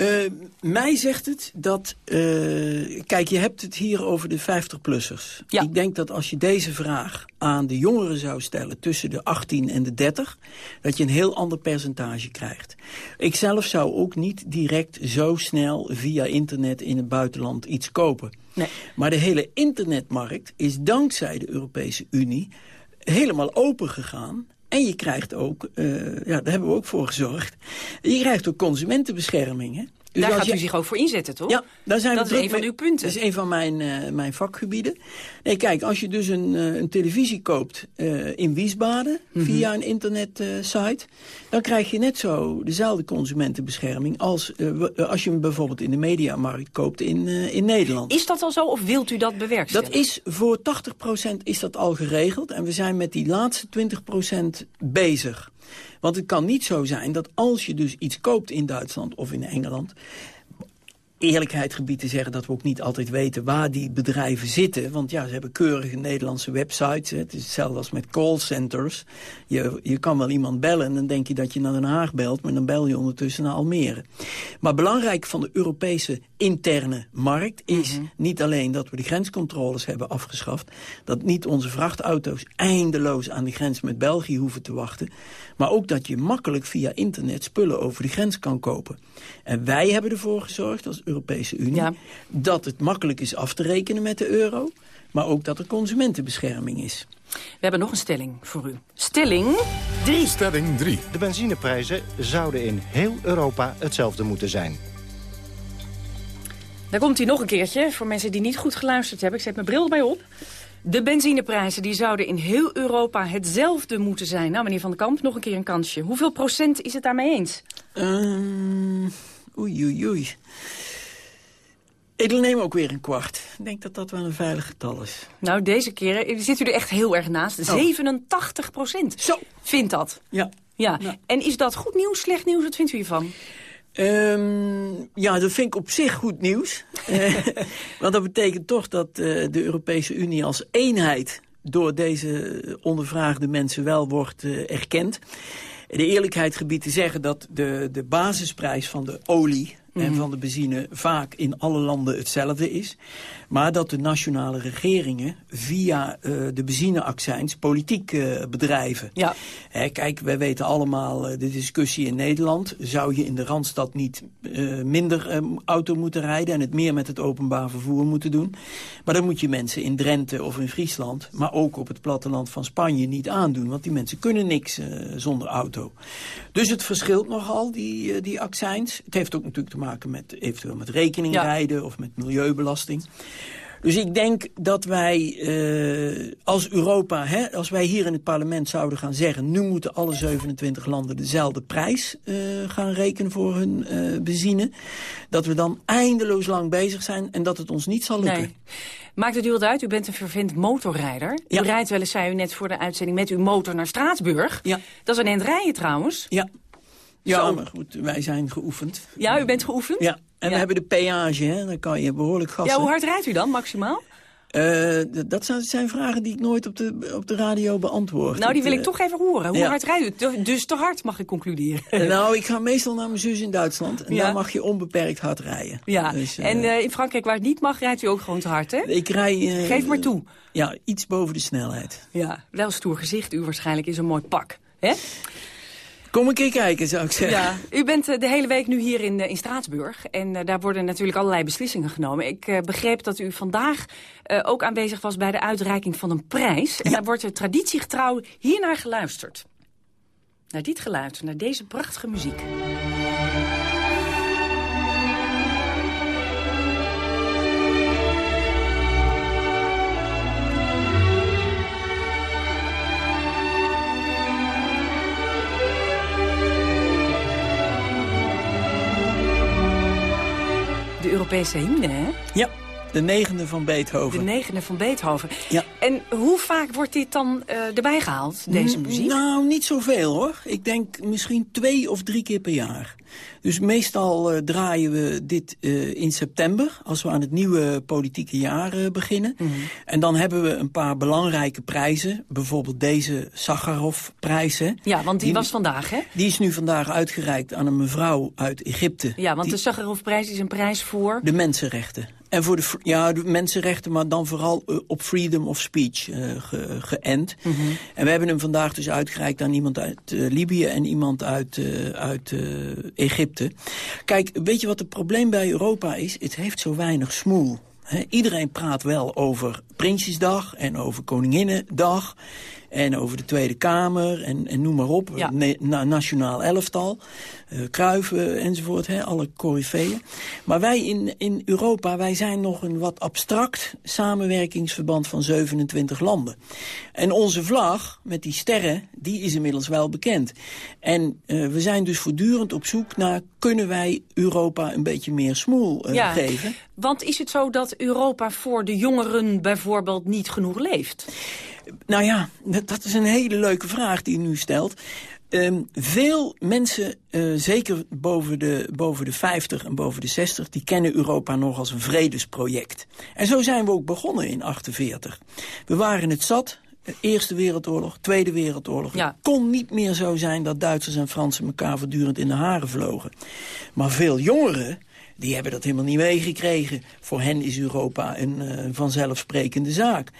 Speaker 14: Uh, mij zegt het dat... Uh, kijk, je hebt het hier over de 50-plussers. Ja. Ik denk dat als je deze vraag aan de jongeren zou stellen... tussen de 18 en de 30... dat je een heel ander percentage krijgt. Ik zelf zou ook niet direct zo snel via internet in het buitenland iets kopen. Nee. Maar de hele internetmarkt is dankzij de Europese Unie helemaal open gegaan. En je krijgt ook, uh, ja, daar hebben we ook voor gezorgd... je krijgt ook consumentenbescherming, hè?
Speaker 12: Dus daar gaat u zich ook voor inzetten, toch?
Speaker 14: Ja, daar zijn
Speaker 12: dat
Speaker 14: we
Speaker 12: is een van uw punten.
Speaker 14: Dat is een van mijn, uh, mijn vakgebieden. Nee, kijk, als je dus een, uh, een televisie koopt uh, in Wiesbaden... Mm -hmm. via een internetsite... dan krijg je net zo dezelfde consumentenbescherming... als als je hem bijvoorbeeld in de mediamarkt koopt in, in Nederland.
Speaker 12: Is dat al zo of wilt u dat bewerkstelligen?
Speaker 14: Dat is voor 80% is dat al geregeld. En we zijn met die laatste 20% bezig. Want het kan niet zo zijn dat als je dus iets koopt in Duitsland of in Engeland eerlijkheid gebied te zeggen dat we ook niet altijd weten waar die bedrijven zitten. Want ja, ze hebben keurige Nederlandse websites. Het is hetzelfde als met callcenters. Je, je kan wel iemand bellen en dan denk je dat je naar Den Haag belt... maar dan bel je ondertussen naar Almere. Maar belangrijk van de Europese interne markt is mm -hmm. niet alleen dat we de grenscontroles hebben afgeschaft... dat niet onze vrachtauto's eindeloos aan de grens met België hoeven te wachten... maar ook dat je makkelijk via internet spullen over de grens kan kopen. En wij hebben ervoor gezorgd als Europese Unie... Ja. dat het makkelijk is af te rekenen met de euro... maar ook dat er consumentenbescherming is.
Speaker 12: We hebben nog een stelling voor u. Stelling 3.
Speaker 6: Stelling 3.
Speaker 13: De benzineprijzen zouden in heel Europa hetzelfde moeten zijn.
Speaker 12: Daar komt hij nog een keertje, voor mensen die niet goed geluisterd hebben. Ik zet mijn bril erbij op. De benzineprijzen die zouden in heel Europa hetzelfde moeten zijn. Nou, meneer Van den Kamp, nog een keer een kansje. Hoeveel procent is het daarmee eens?
Speaker 14: Um, oei, oei, oei. Ik neem ook weer een kwart. Ik denk dat dat wel een veilig getal is.
Speaker 12: Nou, deze keer zit u er echt heel erg naast. Oh. 87 procent
Speaker 14: Zo.
Speaker 12: vindt dat.
Speaker 14: Ja.
Speaker 12: ja. Ja. En is dat goed nieuws, slecht nieuws? Wat vindt u hiervan?
Speaker 14: Um, ja, dat vind ik op zich goed nieuws. Want dat betekent toch dat uh, de Europese Unie als eenheid... door deze ondervraagde mensen wel wordt uh, erkend. De eerlijkheid gebied te zeggen dat de, de basisprijs van de olie en
Speaker 12: Mhm.
Speaker 14: van de benzine vaak in alle landen hetzelfde is. Maar dat de nationale regeringen via uh, de benzineaccijns politiek uh, bedrijven.
Speaker 12: Ja.
Speaker 14: Hè, kijk, wij weten allemaal uh, de discussie in Nederland. Zou je in de Randstad niet minder um, auto moeten rijden... en het meer met het openbaar vervoer moeten doen? Maar dan moet je mensen in Drenthe of in Friesland... maar ook op het platteland van Spanje niet aandoen. Want die mensen kunnen niks zonder auto. Dus het verschilt nogal, die, die accijns. Het heeft ook natuurlijk te maken met eventueel met rekeningrijden ja. of met milieubelasting. Dus ik denk dat wij uh, als Europa, hè, als wij hier in het parlement zouden gaan zeggen... nu moeten alle 27 landen dezelfde prijs uh, gaan rekenen voor hun uh, benzine... dat we dan eindeloos lang bezig zijn en dat het ons niet zal lukken.
Speaker 12: Nee. Maakt het u wat uit? U bent een vervent motorrijder. Ja. U rijdt wel eens, zei u net voor de uitzending, met uw motor naar Straatsburg.
Speaker 14: Ja.
Speaker 12: Dat is een eind rijden trouwens.
Speaker 14: Ja. Ja, Zo. maar goed, wij zijn geoefend.
Speaker 12: Ja, u bent geoefend?
Speaker 14: Ja, en ja. we hebben de peage, hè? dan kan je behoorlijk gassen.
Speaker 12: Ja, hoe hard rijdt u dan, maximaal?
Speaker 14: Uh, dat zijn vragen die ik nooit op de, op de radio beantwoord.
Speaker 12: Nou, die wil ik uh, toch even horen. Hoe ja. hard rijdt u? Dus te hard, mag ik concluderen.
Speaker 14: nou, ik ga meestal naar mijn zus in Duitsland. En ja. daar mag je onbeperkt hard rijden.
Speaker 12: Ja, dus, en in Frankrijk waar het niet mag, rijdt u ook gewoon te hard, hè?
Speaker 14: Ik rij...
Speaker 12: Geef maar toe.
Speaker 14: Ja, iets boven de snelheid.
Speaker 12: Ja, wel stoer gezicht u waarschijnlijk is een mooi pak, hè?
Speaker 14: Kom een keer kijken, zou ik zeggen.
Speaker 12: Ja, u bent uh, de hele week nu hier in, uh, in Straatsburg. En uh, daar worden natuurlijk allerlei beslissingen genomen. Ik begreep dat u vandaag ook aanwezig was bij de uitreiking van een prijs. En ja. daar wordt er traditiegetrouw hiernaar geluisterd. Naar dit geluid, naar deze prachtige muziek. Europese hymne, hè?
Speaker 14: Ja, de negende van Beethoven.
Speaker 12: De negende van Beethoven.
Speaker 14: Ja.
Speaker 12: En hoe vaak wordt dit dan uh, erbij gehaald, deze muziek?
Speaker 14: Nou, niet zoveel hoor. Ik denk misschien twee of drie keer per jaar. Dus meestal uh, draaien we dit uh, in september, als we aan het nieuwe politieke jaar uh, beginnen. Mm -hmm. En dan hebben we een paar belangrijke prijzen. Bijvoorbeeld deze Sakharov-prijs.
Speaker 12: Ja, want die, die, was vandaag, hè?
Speaker 14: Die is nu vandaag uitgereikt aan een mevrouw uit Egypte.
Speaker 12: Ja, want
Speaker 14: die,
Speaker 12: de Sakharov-prijs is een prijs voor...
Speaker 14: De mensenrechten. En voor de, ja, de mensenrechten, maar dan vooral op freedom of speech uh, ge, geënt. Mm -hmm. En we hebben hem vandaag dus uitgereikt aan iemand uit uh, Libië en iemand uit, uit Egypte. Kijk, weet je wat het probleem bij Europa is? Het heeft zo weinig smoel. Iedereen praat wel over Prinsjesdag en over Koninginnedag en over de Tweede Kamer en, en noem maar op, ja. na, nationaal elftal, uh, Kruiven enzovoort, hè, alle coryfeeën. Maar wij in, in Europa, wij zijn nog een wat abstract samenwerkingsverband van 27 landen. En onze vlag met die sterren, die is inmiddels wel bekend. En uh, we zijn dus voortdurend op zoek naar, kunnen wij Europa een beetje meer smoel uh,
Speaker 12: ja,
Speaker 14: geven?
Speaker 12: Want is het zo dat Europa voor de jongeren bijvoorbeeld niet genoeg leeft?
Speaker 14: Nou ja, dat is een hele leuke vraag die u nu stelt. Um, veel mensen, uh, zeker boven de, boven de 50 en boven de 60... die kennen Europa nog als een vredesproject. En zo zijn we ook begonnen in 48. We waren het zat, Eerste Wereldoorlog, Tweede Wereldoorlog.
Speaker 12: Ja.
Speaker 14: Het kon niet meer zo zijn dat Duitsers en Fransen elkaar voortdurend in de haren vlogen. Maar veel jongeren, die hebben dat helemaal niet meegekregen. Voor hen is Europa een uh, vanzelfsprekende zaak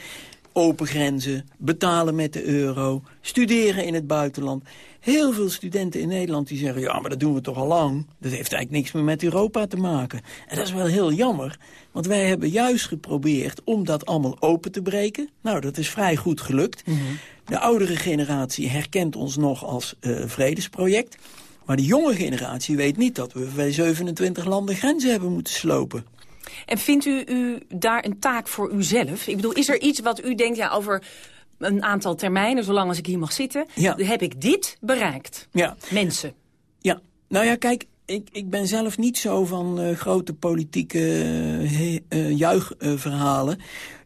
Speaker 14: open grenzen, betalen met de euro, studeren in het buitenland. Heel veel studenten in Nederland die zeggen... ja, maar dat doen we toch al lang. Dat heeft eigenlijk niks meer met Europa te maken. En dat is wel heel jammer, want wij hebben juist geprobeerd... om dat allemaal open te breken. Nou, dat is vrij goed gelukt. Mm -hmm. De oudere generatie herkent ons nog als uh, vredesproject... Maar de jonge generatie weet niet dat we bij 27 landen grenzen hebben moeten slopen.
Speaker 12: En vindt u, u daar een taak voor uzelf? Ik bedoel, is er iets wat u denkt ja, over een aantal termijnen, zolang als ik hier mag zitten,
Speaker 14: ja.
Speaker 12: heb ik dit bereikt?
Speaker 14: Ja.
Speaker 12: Mensen.
Speaker 14: Ja, nou ja, kijk, ik, ik ben zelf niet zo van uh, grote politieke uh, uh, juichverhalen.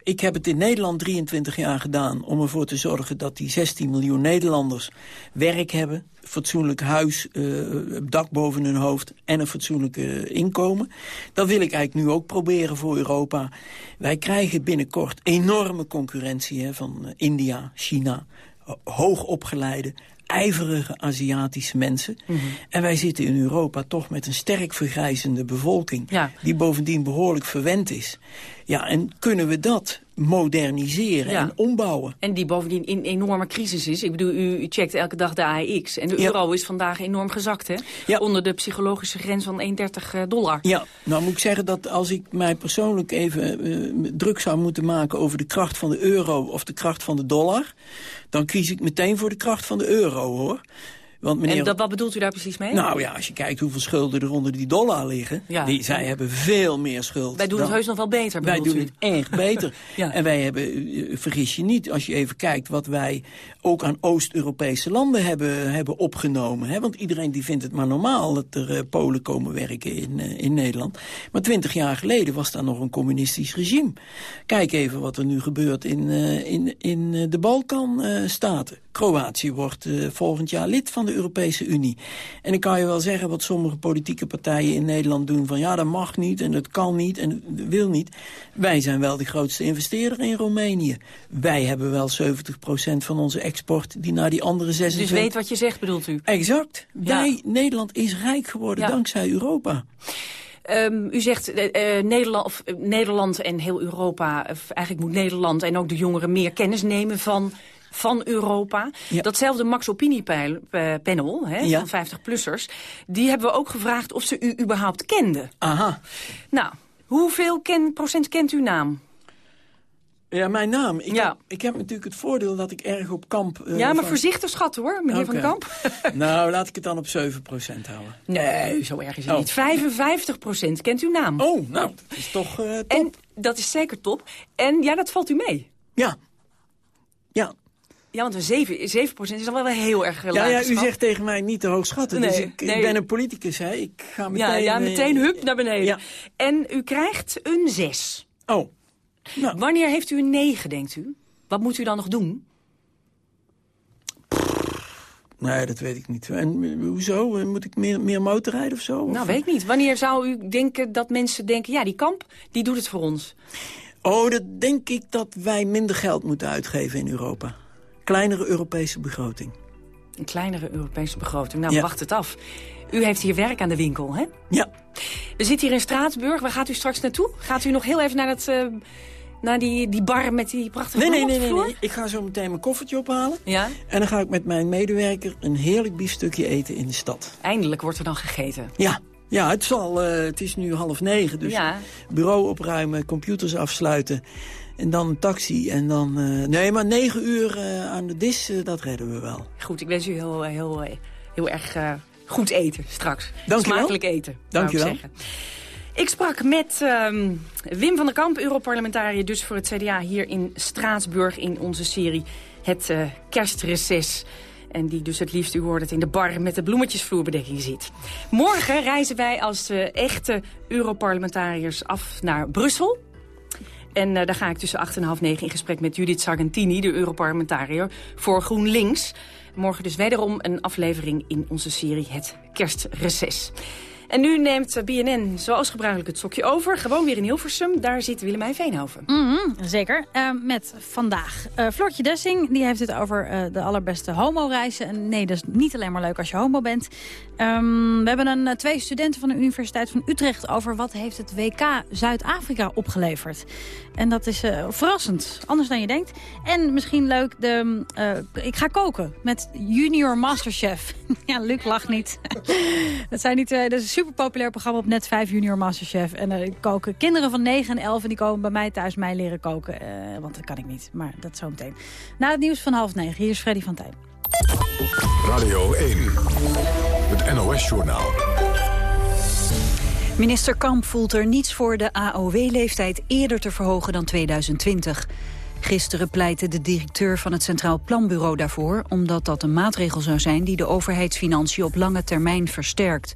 Speaker 14: Ik heb het in Nederland 23 jaar gedaan om ervoor te zorgen dat die 16 miljoen Nederlanders werk hebben, fatsoenlijk huis, uh, dak boven hun hoofd en een fatsoenlijk inkomen. Dat wil ik eigenlijk nu ook proberen voor Europa. Wij krijgen binnenkort enorme concurrentie hè, van India, China, hoogopgeleide, ijverige Aziatische mensen. Mm -hmm. En wij zitten in Europa toch met een sterk vergrijzende bevolking...
Speaker 12: Ja.
Speaker 14: die bovendien behoorlijk verwend is. Ja, en kunnen we dat moderniseren
Speaker 12: Ja.
Speaker 14: en ombouwen?
Speaker 12: En die bovendien in enorme crisis is. Ik bedoel, u, u checkt elke dag de AEX. En de
Speaker 14: Ja.
Speaker 12: euro is vandaag enorm gezakt, hè?
Speaker 14: Ja.
Speaker 12: Onder de psychologische grens van 1,30 dollar.
Speaker 14: Ja, nou moet ik zeggen dat als ik mij persoonlijk even uh, druk zou moeten maken over de kracht van de euro of de kracht van de dollar, dan kies ik meteen voor de kracht van de euro, hoor. Want meneer...
Speaker 12: En dat, wat bedoelt u daar precies mee?
Speaker 14: Nou ja, als je kijkt hoeveel schulden er onder die dollar liggen,
Speaker 12: Ja.
Speaker 14: die, zij hebben veel meer schuld.
Speaker 12: Wij doen
Speaker 14: dan-
Speaker 12: het heus nog wel beter,
Speaker 14: Wij doen
Speaker 12: u?
Speaker 14: het echt beter.
Speaker 12: Ja.
Speaker 14: En wij hebben, eh, vergis je niet, als je even kijkt wat wij ook aan Oost-Europese landen hebben, hebben opgenomen. Hè? Want iedereen die vindt het maar normaal dat er eh, Polen komen werken in, eh, in Nederland. Maar twintig jaar geleden was daar nog een communistisch regime. Kijk even wat er nu gebeurt in, eh, in, in de Balkanstaten. Kroatië wordt volgend jaar lid van de Europese Unie. En dan kan je wel zeggen wat sommige politieke partijen in Nederland doen... van ja, dat mag niet en dat kan niet en dat wil niet. Wij zijn wel de grootste investeerder in Roemenië. Wij hebben wel 70% van onze export die naar die andere 26...
Speaker 12: Dus weet wat je zegt, bedoelt u?
Speaker 14: Exact.
Speaker 12: Ja.
Speaker 14: Wij, Nederland is rijk geworden
Speaker 12: Ja.
Speaker 14: dankzij Europa.
Speaker 12: Um, u zegt uh, uh, Nederland, of, uh, Nederland en heel Europa, of eigenlijk moet Nederland en ook de jongeren meer kennis nemen van, van Europa.
Speaker 14: Ja.
Speaker 12: Datzelfde Max Opiniepanel
Speaker 14: Ja.
Speaker 12: van 50-plussers, die hebben we ook gevraagd of ze u überhaupt kenden.
Speaker 14: Aha.
Speaker 12: Nou, hoeveel ken, procent kent uw naam?
Speaker 14: Ja, mijn naam. Ik,
Speaker 12: Ja.
Speaker 14: heb, ik heb natuurlijk het voordeel dat ik erg op kamp... eh,
Speaker 12: ja, maar
Speaker 14: van-
Speaker 12: voorzichtig schat hoor, meneer Van. Kamp.
Speaker 14: nou, laat ik het dan op 7% houden.
Speaker 12: Nee, zo erg is het
Speaker 14: Oh.
Speaker 12: niet. 55 procent kent uw naam.
Speaker 14: Oh, nou, dat is toch eh, top.
Speaker 12: En dat is zeker top. En ja, dat valt u mee.
Speaker 14: Ja. Ja.
Speaker 12: Ja, want een 7, 7% is al wel heel erg laag
Speaker 14: Ja, ja, u zegt tegen mij niet te hoog schatten. dus
Speaker 12: Nee,
Speaker 14: ik,
Speaker 12: nee.
Speaker 14: ik ben een politicus, hè. Ik ga meteen...
Speaker 12: Ja, ja,
Speaker 14: eh,
Speaker 12: meteen hup naar beneden.
Speaker 14: Ja.
Speaker 12: En u krijgt een 6.
Speaker 14: Oh. Nou,
Speaker 12: Wanneer heeft u een 9, denkt u? Wat moet u dan nog doen?
Speaker 14: Nee, dat weet ik niet. En eh, hoezo? Moet ik meer, meer motorrijden of zo?
Speaker 12: Nou,
Speaker 14: Of-
Speaker 12: weet ik niet. Wanneer zou u denken dat mensen denken... ja, die kamp, die doet het voor ons?
Speaker 14: Oh, dat denk ik dat wij minder geld moeten uitgeven in Europa. Kleinere Europese begroting.
Speaker 12: Een kleinere Europese begroting. Nou,
Speaker 14: Ja.
Speaker 12: wacht het af. U heeft hier werk aan de winkel, hè?
Speaker 14: Ja.
Speaker 12: We zitten hier in Straatsburg. Waar gaat u straks naartoe? Gaat u nog heel even naar, dat, eh, naar die, die bar met die prachtige
Speaker 14: Nee, nee, nee, nee, nee. Ik ga zo meteen mijn koffertje ophalen.
Speaker 12: Ja?
Speaker 14: En dan ga ik met mijn medewerker een heerlijk biefstukje eten in de stad.
Speaker 12: Eindelijk wordt er dan gegeten.
Speaker 14: Ja, ja het, zal, eh, het is nu half negen, dus
Speaker 12: Ja.
Speaker 14: bureau opruimen, computers afsluiten... en dan een taxi en dan... eh, nee, maar negen uur eh, aan de dis, dat redden we wel.
Speaker 12: Goed, ik wens u heel, heel, heel, erg goed eten straks.
Speaker 14: Dank.
Speaker 12: Smakelijk eten,
Speaker 14: Dank
Speaker 12: ik
Speaker 14: wel.
Speaker 12: Ik sprak met ehm, Wim van der Kamp, Europarlementariër dus voor het CDA... hier in Straatsburg in onze serie Het eh, Kerstreces. En die dus het liefst, u hoort het, in de bar met de bloemetjesvloerbedekking zit. Morgen reizen wij als eh, echte Europarlementariërs af naar Brussel. En eh, daar ga ik tussen 8 en half 9 in gesprek met Judith Sargentini, de Europarlementariër voor GroenLinks. Morgen dus wederom een aflevering in onze serie Het Kerstreces. En nu neemt BNN zoals gebruikelijk het sokje over. Gewoon weer in Hilversum. Daar zit Willemijn Veenhoven.
Speaker 10: Mhm, zeker. Eh, met vandaag. eh Floortje Dessing die heeft het over eh, de allerbeste homoreizen. En nee, dat is niet alleen maar leuk als je homo bent. Ehm, we hebben een, twee studenten van de Universiteit van Utrecht... over wat heeft het WK Zuid-Afrika opgeleverd. En dat is verrassend. Anders dan je denkt. En misschien leuk, de, ik ga koken met Junior Masterchef. ja, Luc lacht niet. dat, zijn twee, dat is een super populair programma op Net 5 Junior Masterchef. En eh koken kinderen van 9 en 11 en die komen bij mij thuis mij leren koken. eh, want dat kan ik niet, maar dat zometeen. Na het nieuws van half negen, hier is Freddy van Tijn.
Speaker 6: Radio 1, het NOS-journaal.
Speaker 1: Minister Kamp voelt er niets voor de AOW-leeftijd eerder te verhogen dan 2020. Gisteren pleitte de directeur van het Centraal Planbureau daarvoor... omdat dat een maatregel zou zijn die de overheidsfinanciën op lange termijn versterkt.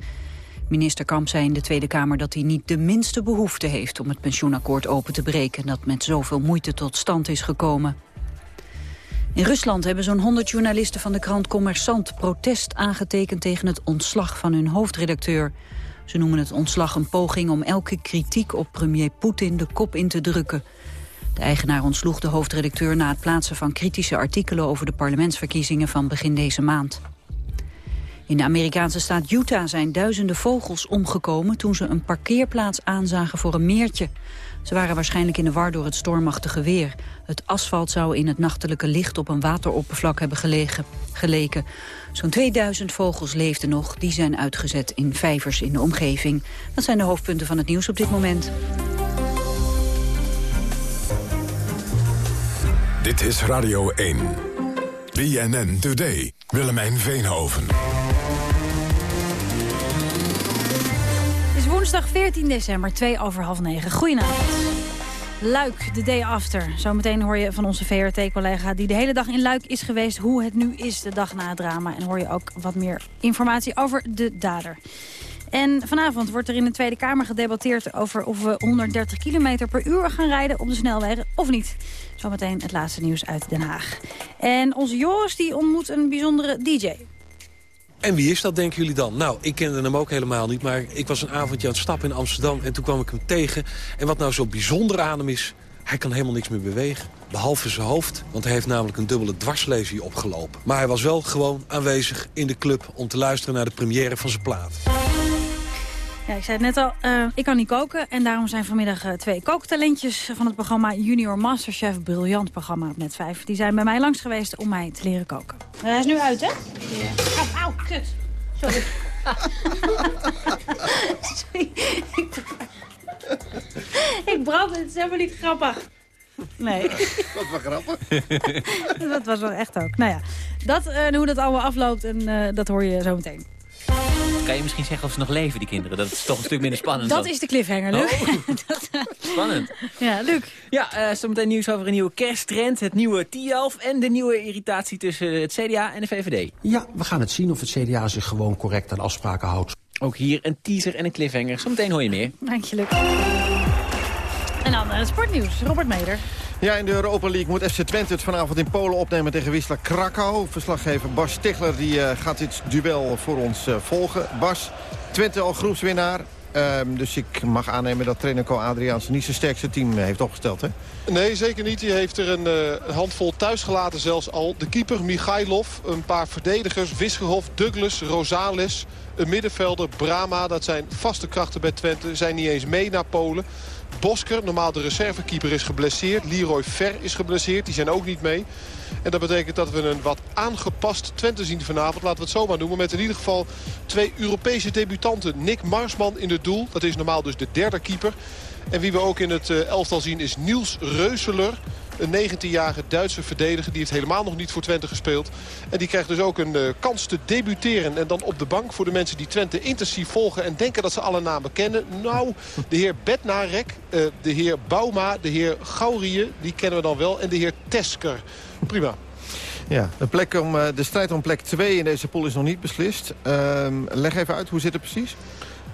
Speaker 1: Minister Kamp zei in de Tweede Kamer dat hij niet de minste behoefte heeft... om het pensioenakkoord open te breken dat met zoveel moeite tot stand is gekomen. In Rusland hebben zo'n 100 journalisten van de krant Commerçant protest aangetekend tegen het ontslag van hun hoofdredacteur. Ze noemen het ontslag een poging om elke kritiek op premier Poetin de kop in te drukken. De eigenaar ontsloeg de hoofdredacteur na het plaatsen van kritische artikelen over de parlementsverkiezingen van begin deze maand. In de Amerikaanse staat Utah zijn duizenden vogels omgekomen toen ze een parkeerplaats aanzagen voor een meertje. Ze waren waarschijnlijk in de war door het stormachtige weer. Het asfalt zou in het nachtelijke licht op een wateroppervlak hebben gelegen, geleken. Zo'n 2000 vogels leefden nog, die zijn uitgezet in vijvers in de omgeving. Dat zijn de hoofdpunten van het nieuws op dit moment.
Speaker 6: Dit is Radio 1. BNN Today. Willemijn Veenhoven.
Speaker 10: Woensdag 14 december, 2 over half 9. Goedenavond. Luik, de day after. Zometeen hoor je van onze VRT-collega die de hele dag in Luik is geweest... hoe het nu is de dag na het drama. En hoor je ook wat meer informatie over de dader. En vanavond wordt er in de Tweede Kamer gedebatteerd over of we 130 km per uur gaan rijden op de snelwegen of niet. Zometeen het laatste nieuws uit Den Haag. En onze Joris die ontmoet een bijzondere DJ.
Speaker 15: En wie is dat, denken jullie dan? Nou, ik kende hem ook helemaal niet, maar ik was een avondje aan het stappen in Amsterdam... en toen kwam ik hem tegen. En wat nou zo bijzonder aan hem is, hij kan helemaal niks meer bewegen. Behalve zijn hoofd, want hij heeft namelijk een dubbele dwarslesie opgelopen. Maar hij was wel gewoon aanwezig in de club om te luisteren naar de première van zijn plaat.
Speaker 10: Ja, ik zei het net al, eh, ik kan niet koken. En daarom zijn vanmiddag eh, twee kooktalentjes van het programma Junior Masterchef. Briljant programma op Net 5. Die zijn bij mij langs geweest om mij te leren koken. hij is nu uit, hè? Ja. Au, au, kut. Sorry. Sorry. Ik- ik brand, het is helemaal niet grappig. Nee.
Speaker 8: Dat was grappig.
Speaker 10: dat was wel echt ook. Nou ja, dat, eh, hoe dat allemaal afloopt, en, eh, dat hoor je zo meteen.
Speaker 16: Kan je misschien zeggen of ze nog leven, die kinderen? Dat is toch een stuk minder spannend.
Speaker 10: Dat
Speaker 16: dan.
Speaker 10: is de cliffhanger, Luc.
Speaker 16: Spannend.
Speaker 10: Ja, Luc.
Speaker 16: Ja, eh zometeen nieuws over een nieuwe kersttrend, het nieuwe T-Elf... en de nieuwe irritatie tussen het CDA en de VVD.
Speaker 17: Ja, we gaan het zien of het CDA zich gewoon correct aan afspraken houdt.
Speaker 16: Ook hier een teaser en een cliffhanger. Zometeen hoor je meer.
Speaker 10: Dank je, Luc. En dan eh, het sportnieuws. Robert Meder.
Speaker 18: Ja, in de Europa League moet FC Twente het vanavond in Polen opnemen tegen Wisla Krakau. Verslaggever Bas Stigler die, uh, gaat dit duel voor ons uh, volgen. Bas, Twente al groepswinnaar. Ehm, dus ik mag aannemen dat trainer Co Adriaanse niet zijn sterkste team heeft opgesteld, hè?
Speaker 19: Nee, zeker niet. Hij heeft er een, een handvol thuisgelaten zelfs al. De keeper Michailov, een paar verdedigers, Wisgerhof, Douglas, Rosales... een middenvelder, Brama, dat zijn vaste krachten bij Twente... zijn niet eens mee naar Polen. Bosker, normaal de reservekeeper, is geblesseerd. Leroy Ver is geblesseerd, die zijn ook niet mee. En dat betekent dat we een wat aangepast Twente zien vanavond. Laten we het zo maar noemen. Met in ieder geval twee Europese debutanten. Nick Marsman in het doel. Dat is normaal dus de derde keeper. En wie we ook in het eh, elftal zien is Niels Reuseler. Een 19-jarige Duitse verdediger. Die heeft helemaal nog niet voor Twente gespeeld. En die krijgt dus ook een uh, kans te debuteren. En dan op de bank voor de mensen die Twente intensief volgen... en denken dat ze alle namen kennen. Nou, de heer Bednarek, uh, de heer Bauma, de heer Gaurieën... die kennen we dan wel. En de heer Tesker. Prima.
Speaker 18: Ja, de, plek om, uh, de strijd om plek 2 in deze pool is nog niet beslist. Uh, leg even uit, hoe zit het precies?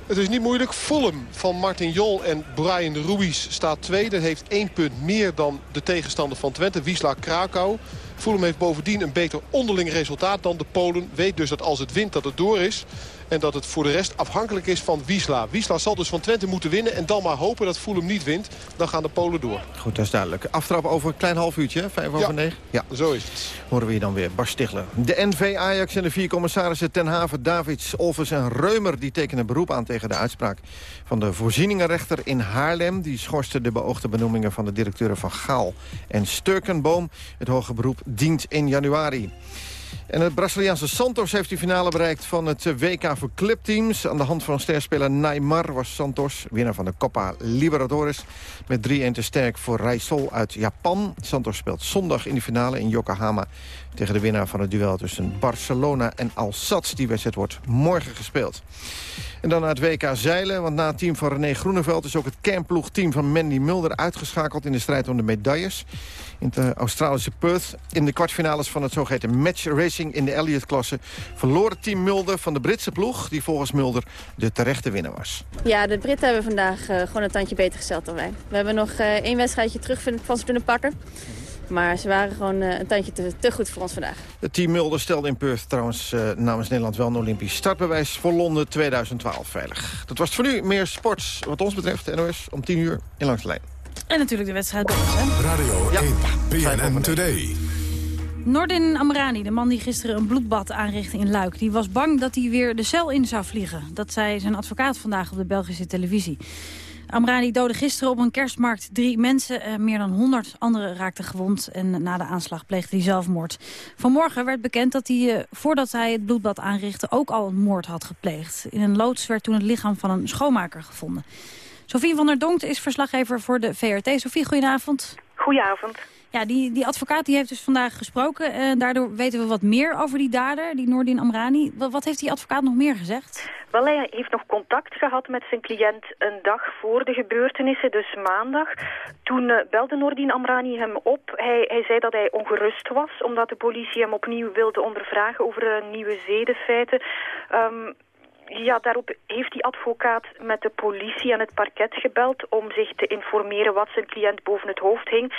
Speaker 19: Het is niet moeilijk. Fulham van Martin Jol en Brian Ruiz staat tweede. Heeft één punt meer dan de tegenstander van Twente, Wisla Krakau. Fulham heeft bovendien een beter onderling resultaat dan de Polen. Weet dus dat als het wint dat het door is. En dat het voor de rest afhankelijk is van Wisla. Wisla zal dus van Twente moeten winnen. En dan maar hopen dat Fulham niet wint. Dan gaan de Polen door.
Speaker 18: Goed, dat is duidelijk. Aftrap over een klein half uurtje, vijf over
Speaker 19: ja,
Speaker 18: negen.
Speaker 19: Ja, zo is het.
Speaker 18: Horen we je dan weer. Bas Stigler. De NV, Ajax en de vier commissarissen Ten Haven, Davids, Olvers en Reumer... die tekenen beroep aan tegen de uitspraak van de voorzieningenrechter in Haarlem. Die schorste de beoogde benoemingen van de directeuren van Gaal en Sturkenboom. Het hoge beroep dient in januari. En het Braziliaanse Santos heeft de finale bereikt van het WK voor clubteams. Aan de hand van sterspeler Neymar was Santos, winnaar van de Copa Libertadores... met 3-1 te sterk voor Raisol uit Japan. Santos speelt zondag in de finale in Yokohama... tegen de winnaar van het duel tussen Barcelona en Al-Sadd. Die wedstrijd wordt morgen gespeeld. En dan naar het WK zeilen, want na het team van René Groeneveld... is ook het kernploegteam van Mandy Mulder uitgeschakeld... in de strijd om de medailles. In de Australische Perth, in de kwartfinales van het zogeheten match racing... in de Elliott-klasse verloor team Mulder van de Britse ploeg... die volgens Mulder de terechte winnaar was.
Speaker 20: Ja, de Britten hebben vandaag uh, gewoon een tandje beter gesteld dan wij. We hebben nog uh, één wedstrijdje terug van ze kunnen pakken. Maar ze waren gewoon uh, een tandje te, te, goed voor ons vandaag.
Speaker 18: Het team Mulder stelde in Perth trouwens uh, namens Nederland wel een Olympisch startbewijs voor Londen 2012 veilig. Dat was het voor nu. Meer sports wat ons betreft. NOS om 10 uur in langs de lijn.
Speaker 10: En natuurlijk de wedstrijd bij ons, hè?
Speaker 6: Radio 1, ja. BNN Today.
Speaker 10: Nordin Amrani, de man die gisteren een bloedbad aanrichtte in Luik... die was bang dat hij weer de cel in zou vliegen. Dat zei zijn advocaat vandaag op de Belgische televisie. Amrani doodde gisteren op een kerstmarkt drie mensen. Eh, meer dan 100 anderen raakten gewond. En na de aanslag pleegde hij zelfmoord. Vanmorgen werd bekend dat hij, eh, voordat hij het bloedbad aanrichtte... ook al een moord had gepleegd. In een loods werd toen het lichaam van een schoonmaker gevonden. Sofie van der Donkt is verslaggever voor de VRT. Sofie, goedenavond.
Speaker 21: Goedenavond.
Speaker 10: Ja, die, die advocaat die heeft dus vandaag gesproken. En daardoor weten we wat meer over die dader, die Noordin Amrani. Wat, wat heeft die advocaat nog meer gezegd?
Speaker 21: Wel, hij heeft nog contact gehad met zijn cliënt een dag voor de gebeurtenissen, dus maandag. Toen uh, belde Noordin Amrani hem op. Hij, hij zei dat hij ongerust was, omdat de politie hem opnieuw wilde ondervragen over uh, nieuwe zedenfeiten. Um, ja, daarop heeft die advocaat met de politie en het parket gebeld om zich te informeren wat zijn cliënt boven het hoofd hing.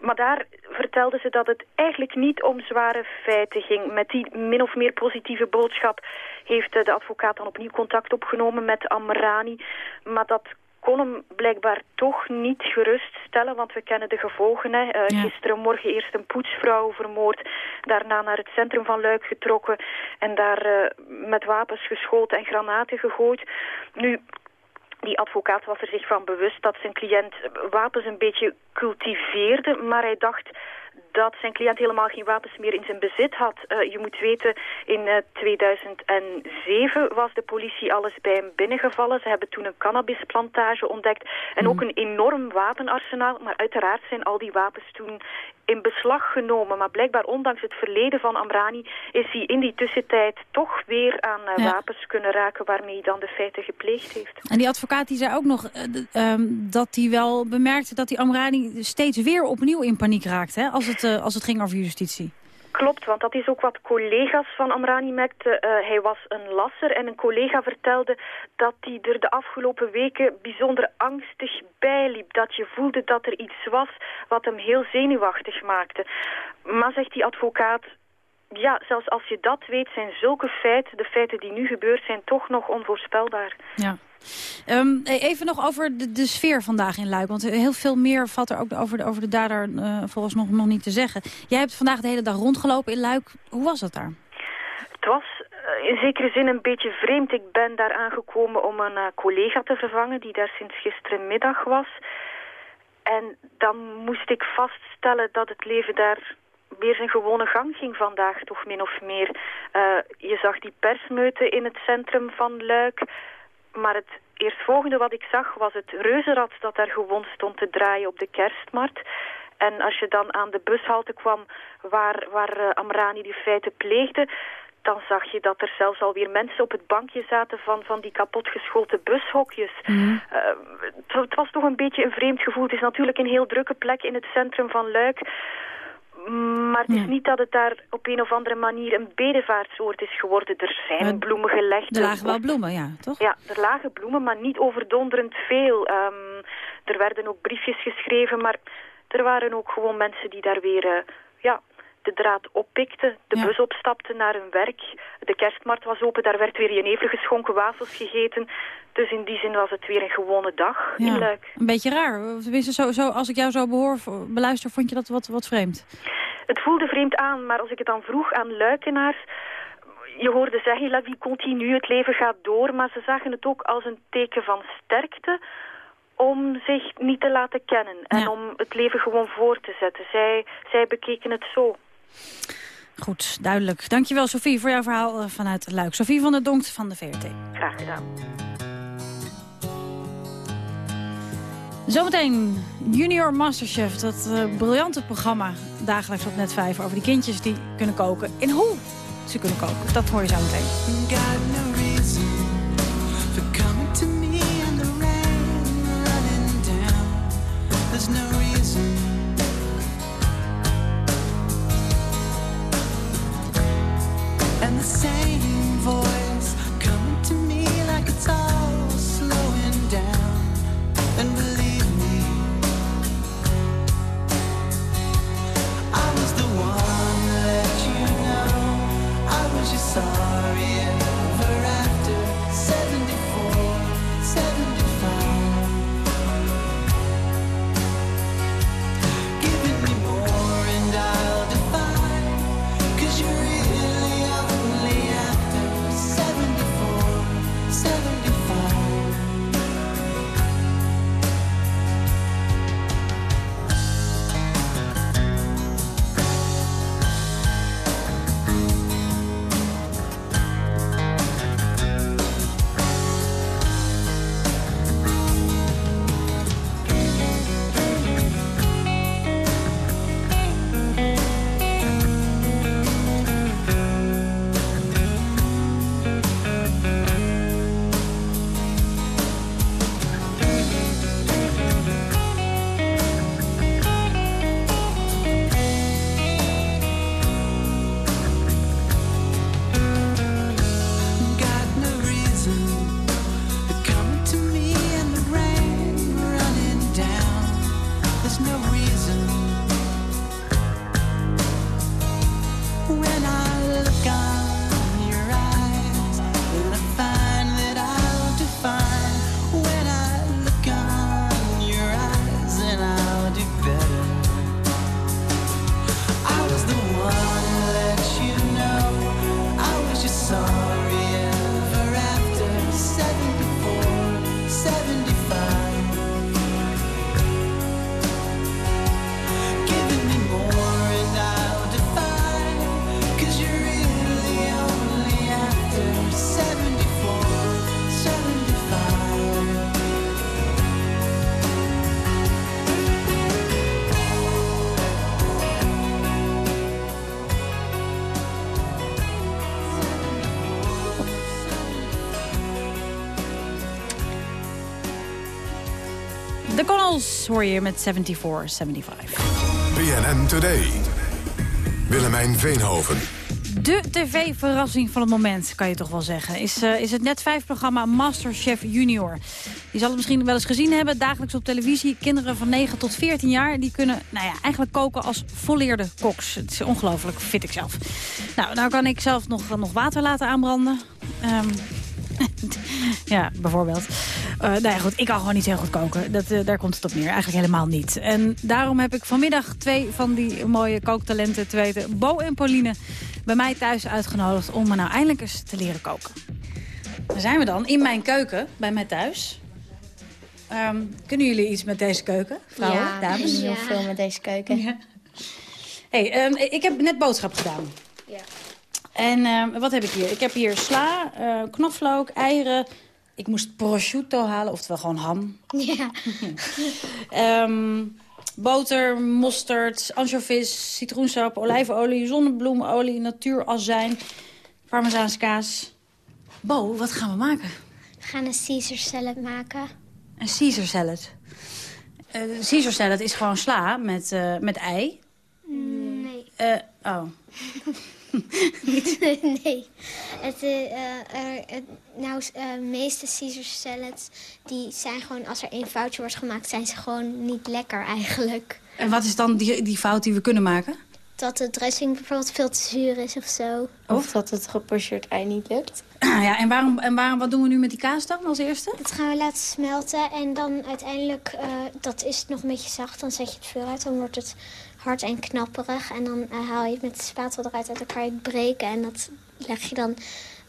Speaker 21: Maar daar vertelde ze dat het eigenlijk niet om zware feiten ging. Met die min of meer positieve boodschap heeft de advocaat dan opnieuw contact opgenomen met Amrani. Maar dat kon hem blijkbaar toch niet geruststellen, want we kennen de gevolgen. Hè. Uh, ja. Gisteren morgen eerst een poetsvrouw vermoord, daarna naar het centrum van Luik getrokken en daar uh, met wapens geschoten en granaten gegooid. Nu, die advocaat was er zich van bewust dat zijn cliënt wapens een beetje cultiveerde, maar hij dacht dat zijn cliënt helemaal geen wapens meer in zijn bezit had. Uh, je moet weten, in uh, 2007 was de politie alles bij hem binnengevallen. Ze hebben toen een cannabisplantage ontdekt en ook een enorm wapenarsenaal. Maar uiteraard zijn al die wapens toen in beslag genomen. Maar blijkbaar, ondanks het verleden van Amrani, is hij in die tussentijd toch weer aan uh, ja. wapens kunnen raken waarmee hij dan de feiten gepleegd heeft.
Speaker 10: En die advocaat die zei ook nog um, dat hij wel bemerkte dat die Amrani steeds weer opnieuw in paniek raakt, hè, als, het, uh, als het ging over justitie.
Speaker 21: Klopt, want dat is ook wat collega's van Amrani merkten. Uh, hij was een lasser en een collega vertelde dat hij er de afgelopen weken bijzonder angstig bijliep. Dat je voelde dat er iets was wat hem heel zenuwachtig maakte. Maar zegt die advocaat, ja, zelfs als je dat weet, zijn zulke feiten, de feiten die nu gebeurd zijn, toch nog onvoorspelbaar.
Speaker 22: Ja. Um, even nog over de, sfeer vandaag in Luik. Want heel veel meer valt er ook over de, over de dader uh, volgens nog, nog niet te zeggen. Jij hebt vandaag de hele dag rondgelopen in Luik. Hoe was het daar?
Speaker 21: Het was uh, in zekere zin een beetje vreemd. Ik ben daar aangekomen om een uh, collega te vervangen die daar sinds gisterenmiddag was. En dan moest ik vaststellen dat het leven daar weer zijn gewone gang ging vandaag, toch min of meer. Je zag die persmeute in het centrum van Luik. Maar het eerstvolgende wat ik zag was het reuzenrad dat daar gewoon stond te draaien op de kerstmarkt. En als je dan aan de bushalte kwam waar, waar uh, Amrani die feiten pleegde... dan zag je dat er zelfs alweer mensen op het bankje zaten van, van die kapotgeschoten bushokjes. Mm. Uh, het, het, was toch een beetje een vreemd gevoel. Het is natuurlijk een heel drukke plek in het centrum van Luik... Maar het is niet dat het daar op een of andere manier een bedevaartsoord is geworden. Er zijn bloemen gelegd.
Speaker 22: Er lagen wel bloemen, ja, toch?
Speaker 21: Ja, er lagen bloemen, maar niet overdonderend veel. Um, er werden ook briefjes geschreven, maar er waren ook gewoon mensen die daar weer... Uh, ja, de draad oppikte, de bus opstapte naar hun werk. De kerstmarkt was open, daar werd weer jenever geschonken, wafels gegeten. Dus in die zin was het weer een gewone dag in Luik.
Speaker 22: Een beetje raar. Tenminste, zo, zo, als ik jou zo behoor, beluister, vond je dat wat, wat vreemd?
Speaker 21: Het voelde vreemd aan, maar als ik het dan vroeg aan luikenaars... Je hoorde zeggen, la vie continue, het leven gaat door. Maar ze zagen het ook als een teken van sterkte om zich niet te laten kennen. En om het leven gewoon voor te zetten. Zij, zij bekeken het zo.
Speaker 22: Goed, duidelijk. Dankjewel Sofie voor jouw verhaal eh, vanuit Luik. Sofie van der Donkt van de VRT.
Speaker 21: Graag gedaan.
Speaker 22: Zometeen Junior Masterchef, dat uh, briljante programma dagelijks op Net 5 over die kindjes die kunnen koken. En hoe ze kunnen koken, dat hoor je zo meteen. Same voice. Hoor je met 74, 75.
Speaker 6: BNN Today. Willemijn Veenhoven.
Speaker 10: De tv-verrassing van het moment, kan je toch wel zeggen, is, uh, is het net 5-programma Masterchef Junior. Je zal het misschien wel eens gezien hebben, dagelijks op televisie. Kinderen van 9 tot 14 jaar, die kunnen nou ja, eigenlijk koken als volleerde koks. Het is ongelooflijk, vind ik zelf. Nou, nou kan ik zelf nog, nog water laten aanbranden. Um, ja, bijvoorbeeld. Uh, nou ja, goed, ik kan gewoon niet heel goed koken. Dat, uh, daar komt het op neer. Eigenlijk helemaal niet. En daarom heb ik vanmiddag twee van die mooie kooktalenten te weten. Bo en Pauline bij mij thuis uitgenodigd om me nou eindelijk eens te leren koken. Daar zijn we dan, in mijn keuken, bij mij thuis. Um, kunnen jullie iets met deze keuken, vrouwen,
Speaker 23: ja,
Speaker 10: dames?
Speaker 23: heel veel met deze keuken. Ja.
Speaker 10: Hey, um, ik heb net boodschap gedaan. Ja. En uh, wat heb ik hier? Ik heb hier sla, uh, knoflook, eieren. Ik moest prosciutto halen, oftewel gewoon ham.
Speaker 23: Ja.
Speaker 10: um, boter, mosterd, anchovies, citroensap, olijfolie, zonnebloemolie, natuurazijn, parmezaanse kaas. Bo, wat gaan we maken?
Speaker 23: We gaan een Caesar salad maken.
Speaker 10: Een Caesar salad? Uh, Caesar salad is gewoon sla met, uh, met ei.
Speaker 23: Nee.
Speaker 10: Uh, oh.
Speaker 23: nee. Het, uh, het, nou, uh, meeste Caesar salads die zijn gewoon, als er één foutje wordt gemaakt, zijn ze gewoon niet lekker eigenlijk.
Speaker 10: En wat is dan die, die fout die we kunnen maken?
Speaker 23: Dat de dressing bijvoorbeeld veel te zuur is of zo. Of, dat het gepocheerd ei niet lukt.
Speaker 10: ja, en, waarom, en waarom, wat doen we nu met die kaas dan als eerste?
Speaker 23: Dat gaan we laten smelten en dan uiteindelijk, dat is nog een beetje zacht. Dan zet je het vuur uit, dan wordt het hard en knapperig. En dan uh, haal je het met de spatel eruit uit elkaar het breken. En dat leg je dan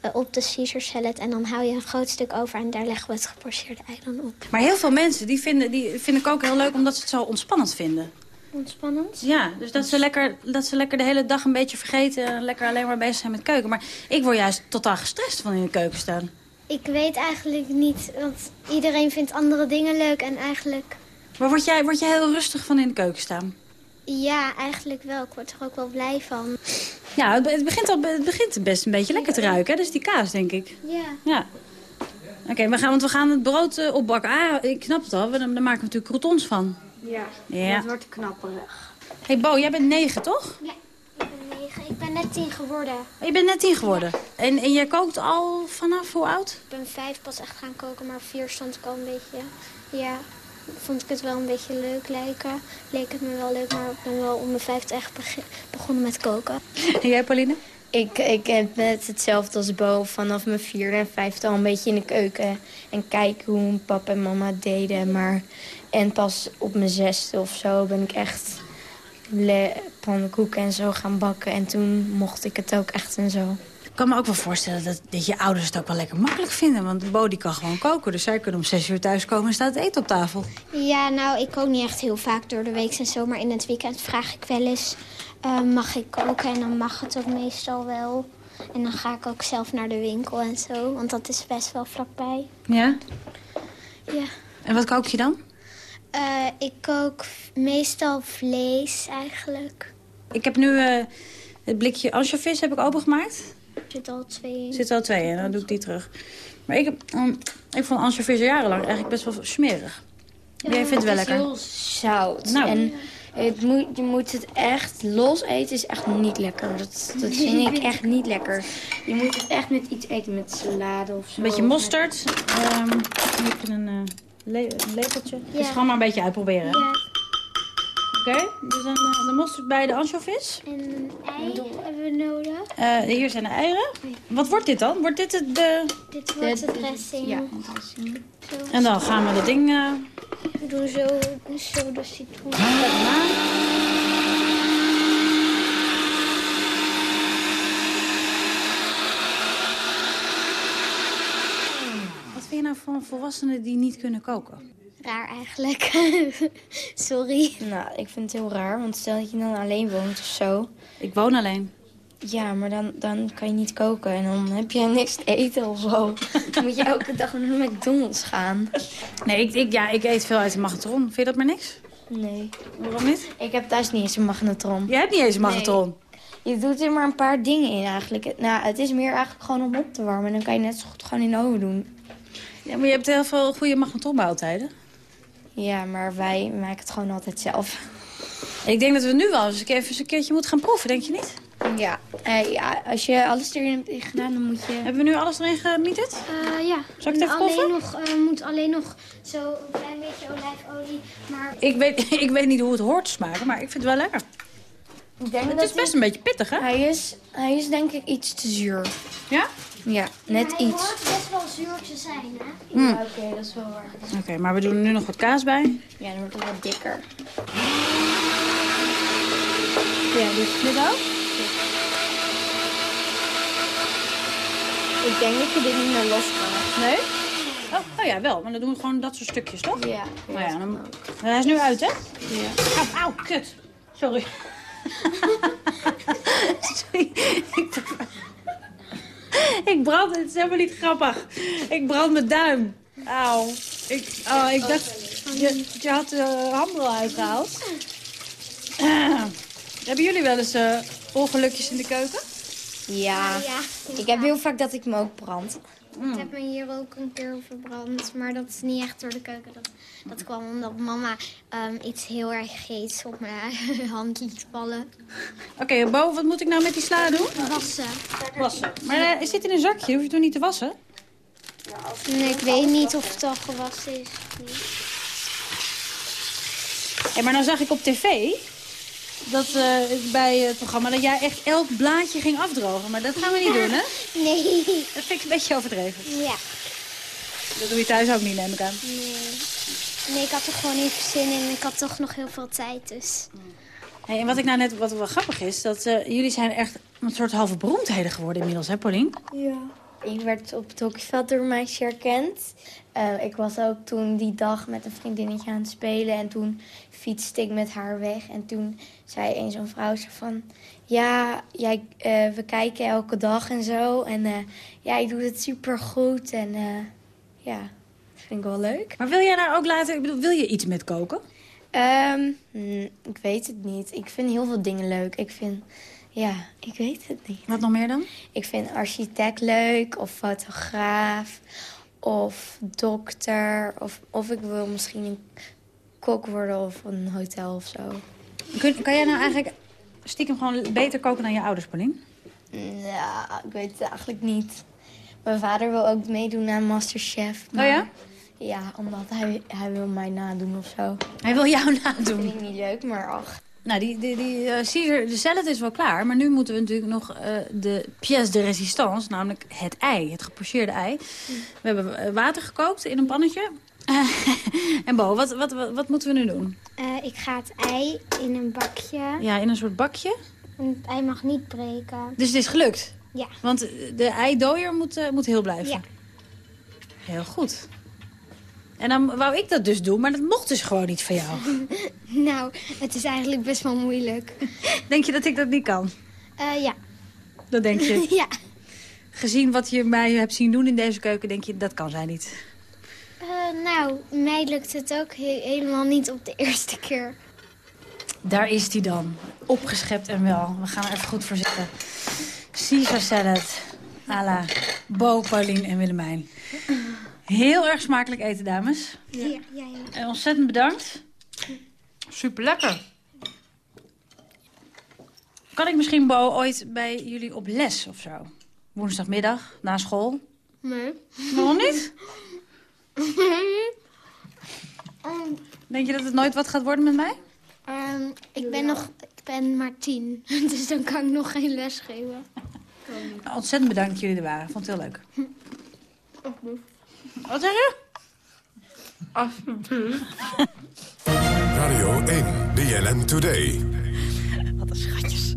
Speaker 23: uh, op de Caesar salad. En dan hou je een groot stuk over en daar leggen we het gepocheerde ei dan op.
Speaker 10: Maar heel veel mensen die vinden, die vinden koken heel leuk omdat ze het zo ontspannend vinden.
Speaker 23: Ontspannend?
Speaker 10: Ja, dus dat ze, lekker, dat ze lekker de hele dag een beetje vergeten... en lekker alleen maar bezig zijn met keuken. Maar ik word juist totaal gestrest van in de keuken staan.
Speaker 23: Ik weet eigenlijk niet, want iedereen vindt andere dingen leuk en eigenlijk...
Speaker 10: Maar word jij, word jij heel rustig van in de keuken staan?
Speaker 23: Ja, eigenlijk wel. Ik word er ook wel blij van.
Speaker 10: Ja, het begint, al, het begint best een beetje lekker te ruiken. Hè? Dus die kaas, denk ik.
Speaker 23: Ja.
Speaker 10: Ja. Oké, okay, we gaan, want we gaan het brood uh, opbakken. Ah, ik snap het al. Daar maken we natuurlijk croutons van.
Speaker 23: Ja,
Speaker 10: ja.
Speaker 23: dat wordt knapperig.
Speaker 10: Hé hey Bo, jij bent negen, toch?
Speaker 23: Ja, ik ben negen. Ik ben net tien geworden.
Speaker 10: Oh, je bent net tien geworden? Ja. En, en jij kookt al vanaf hoe oud?
Speaker 23: Ik ben vijf pas echt gaan koken, maar vier stond ik al een beetje. Ja, vond ik het wel een beetje leuk lijken. Leek het me wel leuk, maar ik ben wel om mijn vijfde echt begonnen met koken.
Speaker 10: En jij, Pauline?
Speaker 23: Ik, ik heb net hetzelfde als Bo. Vanaf mijn vierde en vijfde al een beetje in de keuken. En kijken hoe papa en mama deden. Maar, en pas op mijn zesde of zo ben ik echt pannenkoeken en zo gaan bakken. En toen mocht ik het ook echt en zo.
Speaker 10: Ik kan me ook wel voorstellen dat, dat je ouders het ook wel lekker makkelijk vinden. Want Bo die kan gewoon koken. Dus zij kunnen om zes uur thuiskomen en staat het eten op tafel.
Speaker 23: Ja, nou, ik kook niet echt heel vaak door de week en zo. Maar in het weekend vraag ik wel eens, uh, mag ik koken? En dan mag het ook meestal wel. En dan ga ik ook zelf naar de winkel en zo. Want dat is best wel vlakbij.
Speaker 10: Ja?
Speaker 23: Ja.
Speaker 10: En wat kook je dan?
Speaker 23: Uh, ik kook meestal vlees eigenlijk.
Speaker 10: Ik heb nu uh, het blikje anchovies heb ik opengemaakt.
Speaker 23: Er zit al twee in.
Speaker 10: Er zit al twee in, dan doe ik die terug. Maar ik, um, ik vond anchovies jarenlang eigenlijk best wel smerig. Ja, Jij vindt het wel lekker?
Speaker 23: Het is heel zout. Nou. En het moet, je moet het echt los eten, is echt niet lekker. Dat, dat vind ik echt niet lekker. Je moet het echt met iets eten, met salade of zo.
Speaker 10: Een beetje mosterd. Um, even een, uh, le een lepeltje. Ja. Dus gewoon maar een beetje uitproberen.
Speaker 23: Ja.
Speaker 10: Oké, okay, dus dan uh, de mosterd bij de anchovies.
Speaker 23: En een ei hebben we nodig.
Speaker 10: Uh, hier zijn de eieren. Wat wordt dit dan? Wordt dit de... de...
Speaker 23: Dit wordt de, de dressing.
Speaker 10: Ja. En dan gaan we dat ding... Uh...
Speaker 23: We doen zo, zo de citroen.
Speaker 10: Wat vind je nou van volwassenen die niet kunnen koken?
Speaker 23: Raar eigenlijk. Sorry.
Speaker 24: Nou, ik vind het heel raar, want stel dat je dan alleen woont of zo.
Speaker 10: Ik woon alleen.
Speaker 24: Ja, maar dan, dan kan je niet koken en dan heb je niks te eten of zo. dan moet je elke dag naar de McDonald's gaan.
Speaker 10: Nee, ik, ik, ja, ik eet veel uit de magnetron. Vind je dat maar niks?
Speaker 24: Nee.
Speaker 10: Waarom niet?
Speaker 24: Ik heb thuis niet eens een magnetron.
Speaker 10: Jij hebt niet eens een magnetron?
Speaker 24: Nee. Je doet er maar een paar dingen in eigenlijk. Nou, het is meer eigenlijk gewoon om op te warmen. En dan kan je net zo goed gewoon in de oven doen.
Speaker 10: Ja, maar je hebt heel veel goede magnetronbouwtijden.
Speaker 24: Ja, maar wij maken het gewoon altijd zelf.
Speaker 10: Ik denk dat we nu wel eens een, keer, even een keertje moeten gaan proeven, denk je niet?
Speaker 24: Ja, eh, ja als je alles erin hebt gedaan, dan moet je...
Speaker 10: Hebben we nu alles erin gemieterd?
Speaker 23: Eh, ja.
Speaker 10: Zal ik het even
Speaker 23: alleen
Speaker 10: proeven?
Speaker 23: nog, eh, moet alleen nog zo een klein beetje olijfolie. Maar
Speaker 10: Ik weet, ik weet niet hoe het hoort te smaken, maar ik vind het wel lekker.
Speaker 24: Ik denk
Speaker 10: Het
Speaker 24: dat
Speaker 10: is best een beetje pittig, hè?
Speaker 24: Hij is, hij is denk ik iets te zuur.
Speaker 10: Ja?
Speaker 24: Ja, net
Speaker 23: hij
Speaker 24: iets.
Speaker 23: hoort best wel zuur te zijn, hè?
Speaker 10: Mm.
Speaker 24: Ja, oké, dat is wel waar.
Speaker 10: Oké, maar we doen er nu nog wat kaas bij.
Speaker 24: Ja, dan wordt het wat dikker.
Speaker 10: Ja, dit, dit ook?
Speaker 24: Ik denk dat je dit niet meer los kan.
Speaker 10: Nee? Oh, oh ja, wel. Maar dan doen we gewoon dat soort stukjes, toch?
Speaker 24: Ja.
Speaker 10: Nou ja, dan... Hij is nu uit, hè?
Speaker 24: Ja.
Speaker 10: Auw, auw, kut. Sorry. Sorry. Ik, ik brand, het is helemaal niet grappig. Ik brand mijn duim. Auw. Ik, oh, ik dacht, je, je had de hand er al uitgehaald. Hebben jullie wel eens eh, ongelukjes in de keuken?
Speaker 24: Ja.
Speaker 23: Ja.
Speaker 24: Ik heb heel vaak dat ik me ook brand.
Speaker 23: Ik heb me hier ook een keer verbrand, maar dat is niet echt door de keuken. Dat, dat kwam omdat mama ehm, iets heel erg geets op mijn hand liet vallen.
Speaker 10: Oké, Bo, wat moet ik nou met die sla doen?
Speaker 23: Wassen.
Speaker 10: Wassen. Maar eh, is dit in een zakje? Hoef je het niet te wassen?
Speaker 23: Nee, ik weet niet of het al gewassen is. niet.
Speaker 10: Hey, maar nou zag ik op tv dat eh, bij het programma dat jij echt elk blaadje ging afdrogen. Maar dat gaan we niet doen, hè?
Speaker 23: Nee.
Speaker 10: Dat vind ik een beetje overdreven.
Speaker 23: Ja.
Speaker 10: Dat doe je thuis ook niet, neem ik aan.
Speaker 23: Nee. Nee, ik had er gewoon even zin in. Ik had toch nog heel veel tijd, dus...
Speaker 10: Hey, en wat ik nou net, wat wel grappig is, dat eh, jullie zijn echt een soort halve beroemdheden geworden inmiddels, hè, Paulien?
Speaker 24: Ja. Ik werd op het hockeyveld door een meisje herkend. Eh, ik was ook toen die dag met een vriendinnetje aan het spelen. En toen fietste ik met haar weg. En toen zei een zo'n vrouw zo van... Ja, jij, eh, we kijken elke dag en zo. En eh jij doet het supergoed. En ja, dat vind ik wel leuk.
Speaker 10: Maar wil jij nou ook later, ik bedoel, wil je iets met koken?
Speaker 24: Ehm, mm, ik weet het niet. Ik vind heel veel dingen leuk. Ik vind... Ja, ik weet het niet.
Speaker 10: Wat nog meer dan?
Speaker 24: Ik vind architect leuk, of fotograaf, of dokter. Of, of ik wil misschien een kok worden of een hotel of zo.
Speaker 10: Kun, kan jij nou eigenlijk stiekem gewoon beter koken dan je ouders, Paulien?
Speaker 24: Ja, ik weet het eigenlijk niet. Mijn vader wil ook meedoen aan Masterchef.
Speaker 10: Oh ja?
Speaker 24: Ja, omdat hij, hij wil mij nadoen of zo.
Speaker 10: Hij wil jou
Speaker 24: Dat
Speaker 10: nadoen.
Speaker 24: vind ik niet leuk, maar ach.
Speaker 10: Nou, die, die, die eh, Caesar, de salad is wel klaar. Maar nu moeten we natuurlijk nog eh, de pièce de résistance, namelijk het ei, het gepocheerde ei. We hebben eh, water gekookt in een pannetje. en Bo, wat, wat, wat, wat moeten we nu doen?
Speaker 23: Ik ga het ei in een bakje.
Speaker 10: Ja, in een soort bakje.
Speaker 23: En Het ei mag niet breken.
Speaker 10: Dus het is gelukt?
Speaker 23: Ja.
Speaker 10: Want de eidooier moet, moet heel blijven?
Speaker 23: Ja.
Speaker 10: Heel goed. En dan wou ik dat dus doen, maar dat mocht dus gewoon niet van jou.
Speaker 23: nou, het is eigenlijk best wel moeilijk.
Speaker 10: Denk je dat ik dat niet kan?
Speaker 23: Eh, ja.
Speaker 10: Dat denk je.
Speaker 23: ja.
Speaker 10: Gezien wat je mij hebt zien doen in deze keuken, denk je dat kan zij niet.
Speaker 23: Eh, nou, mij lukt het ook he- helemaal niet op de eerste keer.
Speaker 10: Daar is die dan. Opgeschept en wel. We gaan er even goed voor zitten. Caesar salad. à la Bo, Paulien en Willemijn. Heel erg smakelijk eten, dames.
Speaker 23: Ja, ja, ja.
Speaker 10: En ontzettend bedankt. Super lekker. Kan ik misschien, Bo, ooit bij jullie op les of zo? Woensdagmiddag, na school?
Speaker 23: Nee.
Speaker 10: Waarom niet? Denk je dat het nooit wat gaat worden met mij?
Speaker 23: Ehm, ik ben nog, ik ben maar tien, dus dan kan ik nog geen les geven.
Speaker 10: Ontzettend bedankt dat jullie er waren. Vond het heel leuk. Wat zeg je?
Speaker 6: Radio 1, BNN Today.
Speaker 10: Wat een schatjes.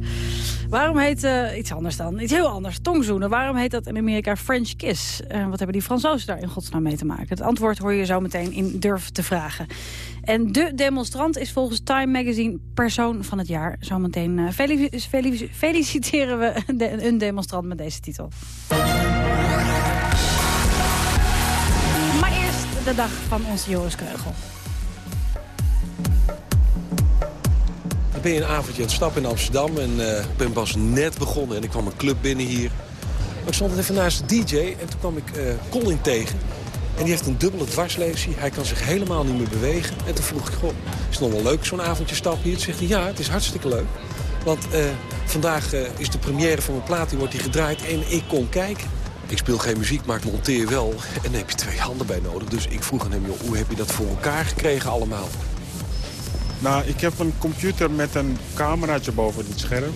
Speaker 10: Waarom heet, eh, iets anders dan, iets heel anders, tongzoenen. Waarom heet dat in Amerika French Kiss? Eh, wat hebben die Fransozen daar in godsnaam mee te maken? Het antwoord hoor je zo meteen in Durf te vragen. En de demonstrant is volgens Time Magazine persoon van het jaar. Zometeen felici- felici- feliciteren we de- een demonstrant met deze titel. De dag van onze Joris Kreugel.
Speaker 15: Dan ben je een avondje aan het stappen in Amsterdam en eh, ik ben pas net begonnen en ik kwam een club binnen hier. Maar ik stond even naast de DJ en toen kwam ik eh, Colin tegen. En die heeft een dubbele dwarslesie. Hij kan zich helemaal niet meer bewegen. En toen vroeg ik, goh, is het nog wel leuk zo'n avondje stappen hier? Toen zegt ja, het is hartstikke leuk. Want uh, vandaag uh, is de première van mijn plaat, die wordt die gedraaid en ik kon kijken. Ik speel geen muziek, maar ik monteer wel. En daar heb je twee handen bij nodig. Dus ik vroeg aan hem, joh, hoe heb je dat voor elkaar gekregen allemaal?
Speaker 25: Nou, ik heb een computer met een cameraatje boven het scherm.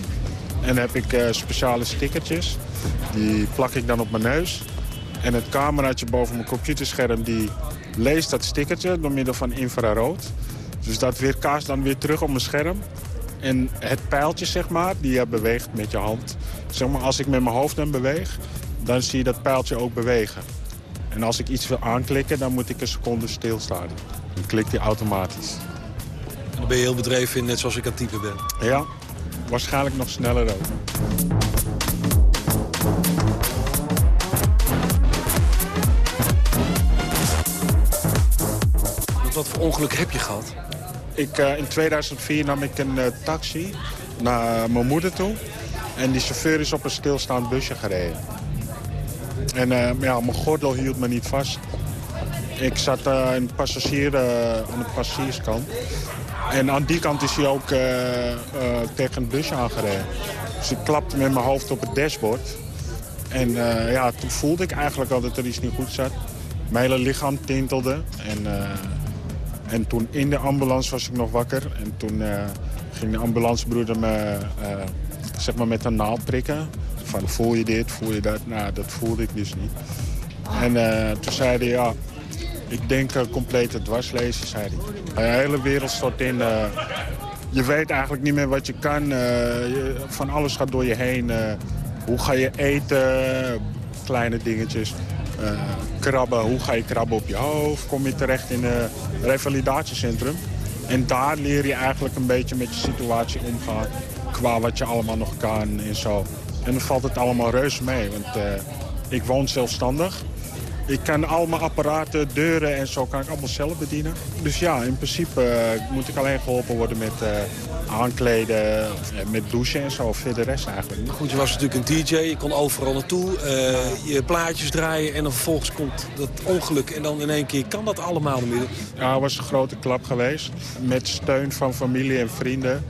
Speaker 25: En dan heb ik uh, speciale stickertjes. Die plak ik dan op mijn neus. En het cameraatje boven mijn computerscherm die leest dat stickertje door middel van infrarood. Dus dat weerkaast dan weer terug op mijn scherm. En het pijltje, zeg maar, die je beweegt met je hand. Zeg maar, als ik met mijn hoofd dan beweeg, dan zie je dat pijltje ook bewegen. En als ik iets wil aanklikken, dan moet ik een seconde stilstaan. Dan klikt hij automatisch.
Speaker 15: En dan ben je heel bedreven in, net zoals ik aan het typen ben.
Speaker 25: Ja, waarschijnlijk nog sneller ook.
Speaker 15: Wat voor ongeluk heb je gehad?
Speaker 25: Ik, uh, in 2004 nam ik een uh, taxi naar mijn moeder toe. En die chauffeur is op een stilstaand busje gereden. En uh, ja, mijn gordel hield me niet vast. Ik zat in passagier, aan de passagierskant. En aan die kant is hij ook tegen het busje aangereden. Dus ik klapte met mijn hoofd op het dashboard. En ja, toen voelde ik eigenlijk al dat er iets niet goed zat. Mijn hele lichaam tintelde. En en toen in de ambulance was ik nog wakker. En toen uh, ging de ambulancebroeder me zeg maar met een naald prikken. Van voel je dit, voel je dat? Nou, dat voelde ik dus niet. En uh, toen zei hij, ja, ik denk uh, complete dwarslezen, hij. De hele wereld stort in. je weet eigenlijk niet meer wat je kan. Je, van alles gaat door je heen. hoe ga je eten? Kleine dingetjes. Krabben, hoe ga je krabben op je hoofd? Kom je terecht in een revalidatiecentrum. En daar leer je eigenlijk een beetje met je situatie omgaan. Qua wat je allemaal nog kan en zo. En dan valt het allemaal reuze mee, want uh, ik woon zelfstandig. Ik kan al mijn apparaten, deuren en zo kan ik allemaal zelf bedienen. Dus ja, in principe uh, moet ik alleen geholpen worden met uh, aankleden, met douchen en zo. Verder de rest eigenlijk niet.
Speaker 15: Goed, je was natuurlijk een DJ, je kon overal naartoe, uh, je plaatjes draaien... en dan vervolgens komt dat ongeluk en dan in één keer kan dat allemaal niet meer.
Speaker 25: Ja, het was een grote klap geweest. Met steun van familie en vrienden.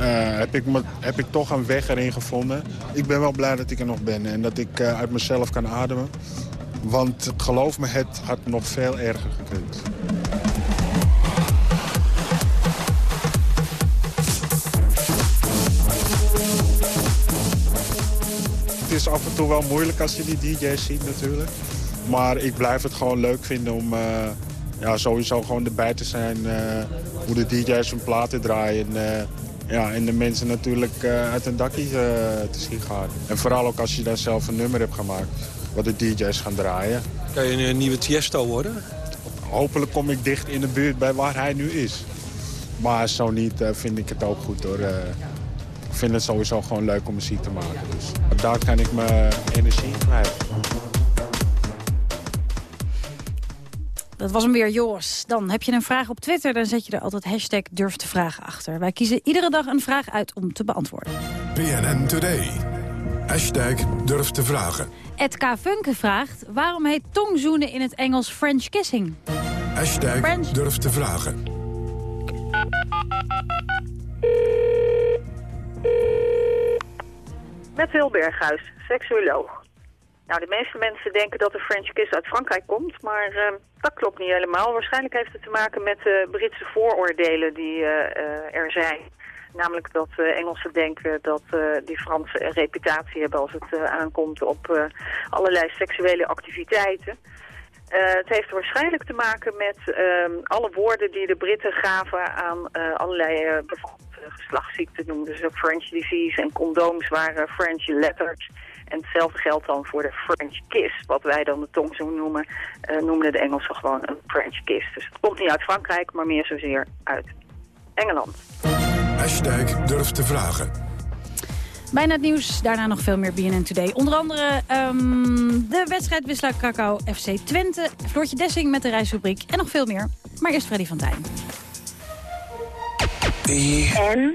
Speaker 25: Uh, heb, ik me, heb ik toch een weg erin gevonden. Ik ben wel blij dat ik er nog ben en dat ik uh, uit mezelf kan ademen. Want geloof me, het had nog veel erger gekund. Het is af en toe wel moeilijk als je die DJ's ziet natuurlijk. Maar ik blijf het gewoon leuk vinden om uh, ja, sowieso gewoon erbij te zijn. Hoe de DJ's hun platen draaien. Ja, en de mensen natuurlijk uit hun dakje te zien gaan. En vooral ook als je daar zelf een nummer hebt gemaakt wat de DJ's gaan draaien.
Speaker 15: Kan je een nieuwe Tiesto worden?
Speaker 25: Hopelijk kom ik dicht in de buurt bij waar hij nu is. Maar zo niet vind ik het ook goed hoor. Ik vind het sowieso gewoon leuk om muziek te maken. Dus daar kan ik mijn energie in kwijt.
Speaker 10: Dat was hem weer, Joris. Dan heb je een vraag op Twitter, dan zet je er altijd hashtag durf te vragen achter. Wij kiezen iedere dag een vraag uit om te beantwoorden.
Speaker 6: BNN Today. Hashtag durf te vragen.
Speaker 10: Ed K. Funke vraagt, waarom heet tongzoenen in het Engels French kissing?
Speaker 6: Hashtag French. durf te vragen.
Speaker 26: Met Wil Berghuis, seksuoloog. Nou, de meeste mensen denken dat de French kiss uit Frankrijk komt, maar uh, dat klopt niet helemaal. Waarschijnlijk heeft het te maken met de Britse vooroordelen die uh, uh, er zijn. Namelijk dat uh, Engelsen denken dat die Fransen een reputatie hebben als het aankomt op allerlei seksuele activiteiten. het heeft waarschijnlijk te maken met ehm, alle woorden die de Britten gaven aan allerlei geslachtsziekten noemden ze French disease en condooms waren French letters. En hetzelfde geldt dan voor de French kiss, wat wij dan de tongzoen noemen, noemden de Engelsen gewoon een French kiss. Dus het komt niet uit Frankrijk, maar meer zozeer uit Engeland.
Speaker 6: Hashtag durf te vragen.
Speaker 10: Bijna het nieuws, daarna nog veel meer BNN Today. Onder andere um, de wedstrijd Wisla Kakao FC Twente... Floortje Dessing met de reisfabriek en nog veel meer. Maar eerst Freddy van Tijn.
Speaker 27: En?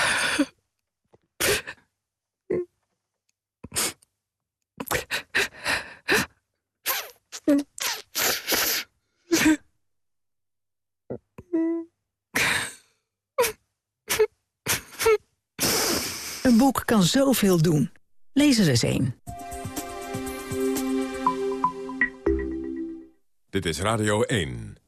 Speaker 28: Een boek kan zoveel doen. Lees er eens een.
Speaker 6: Dit is Radio 1.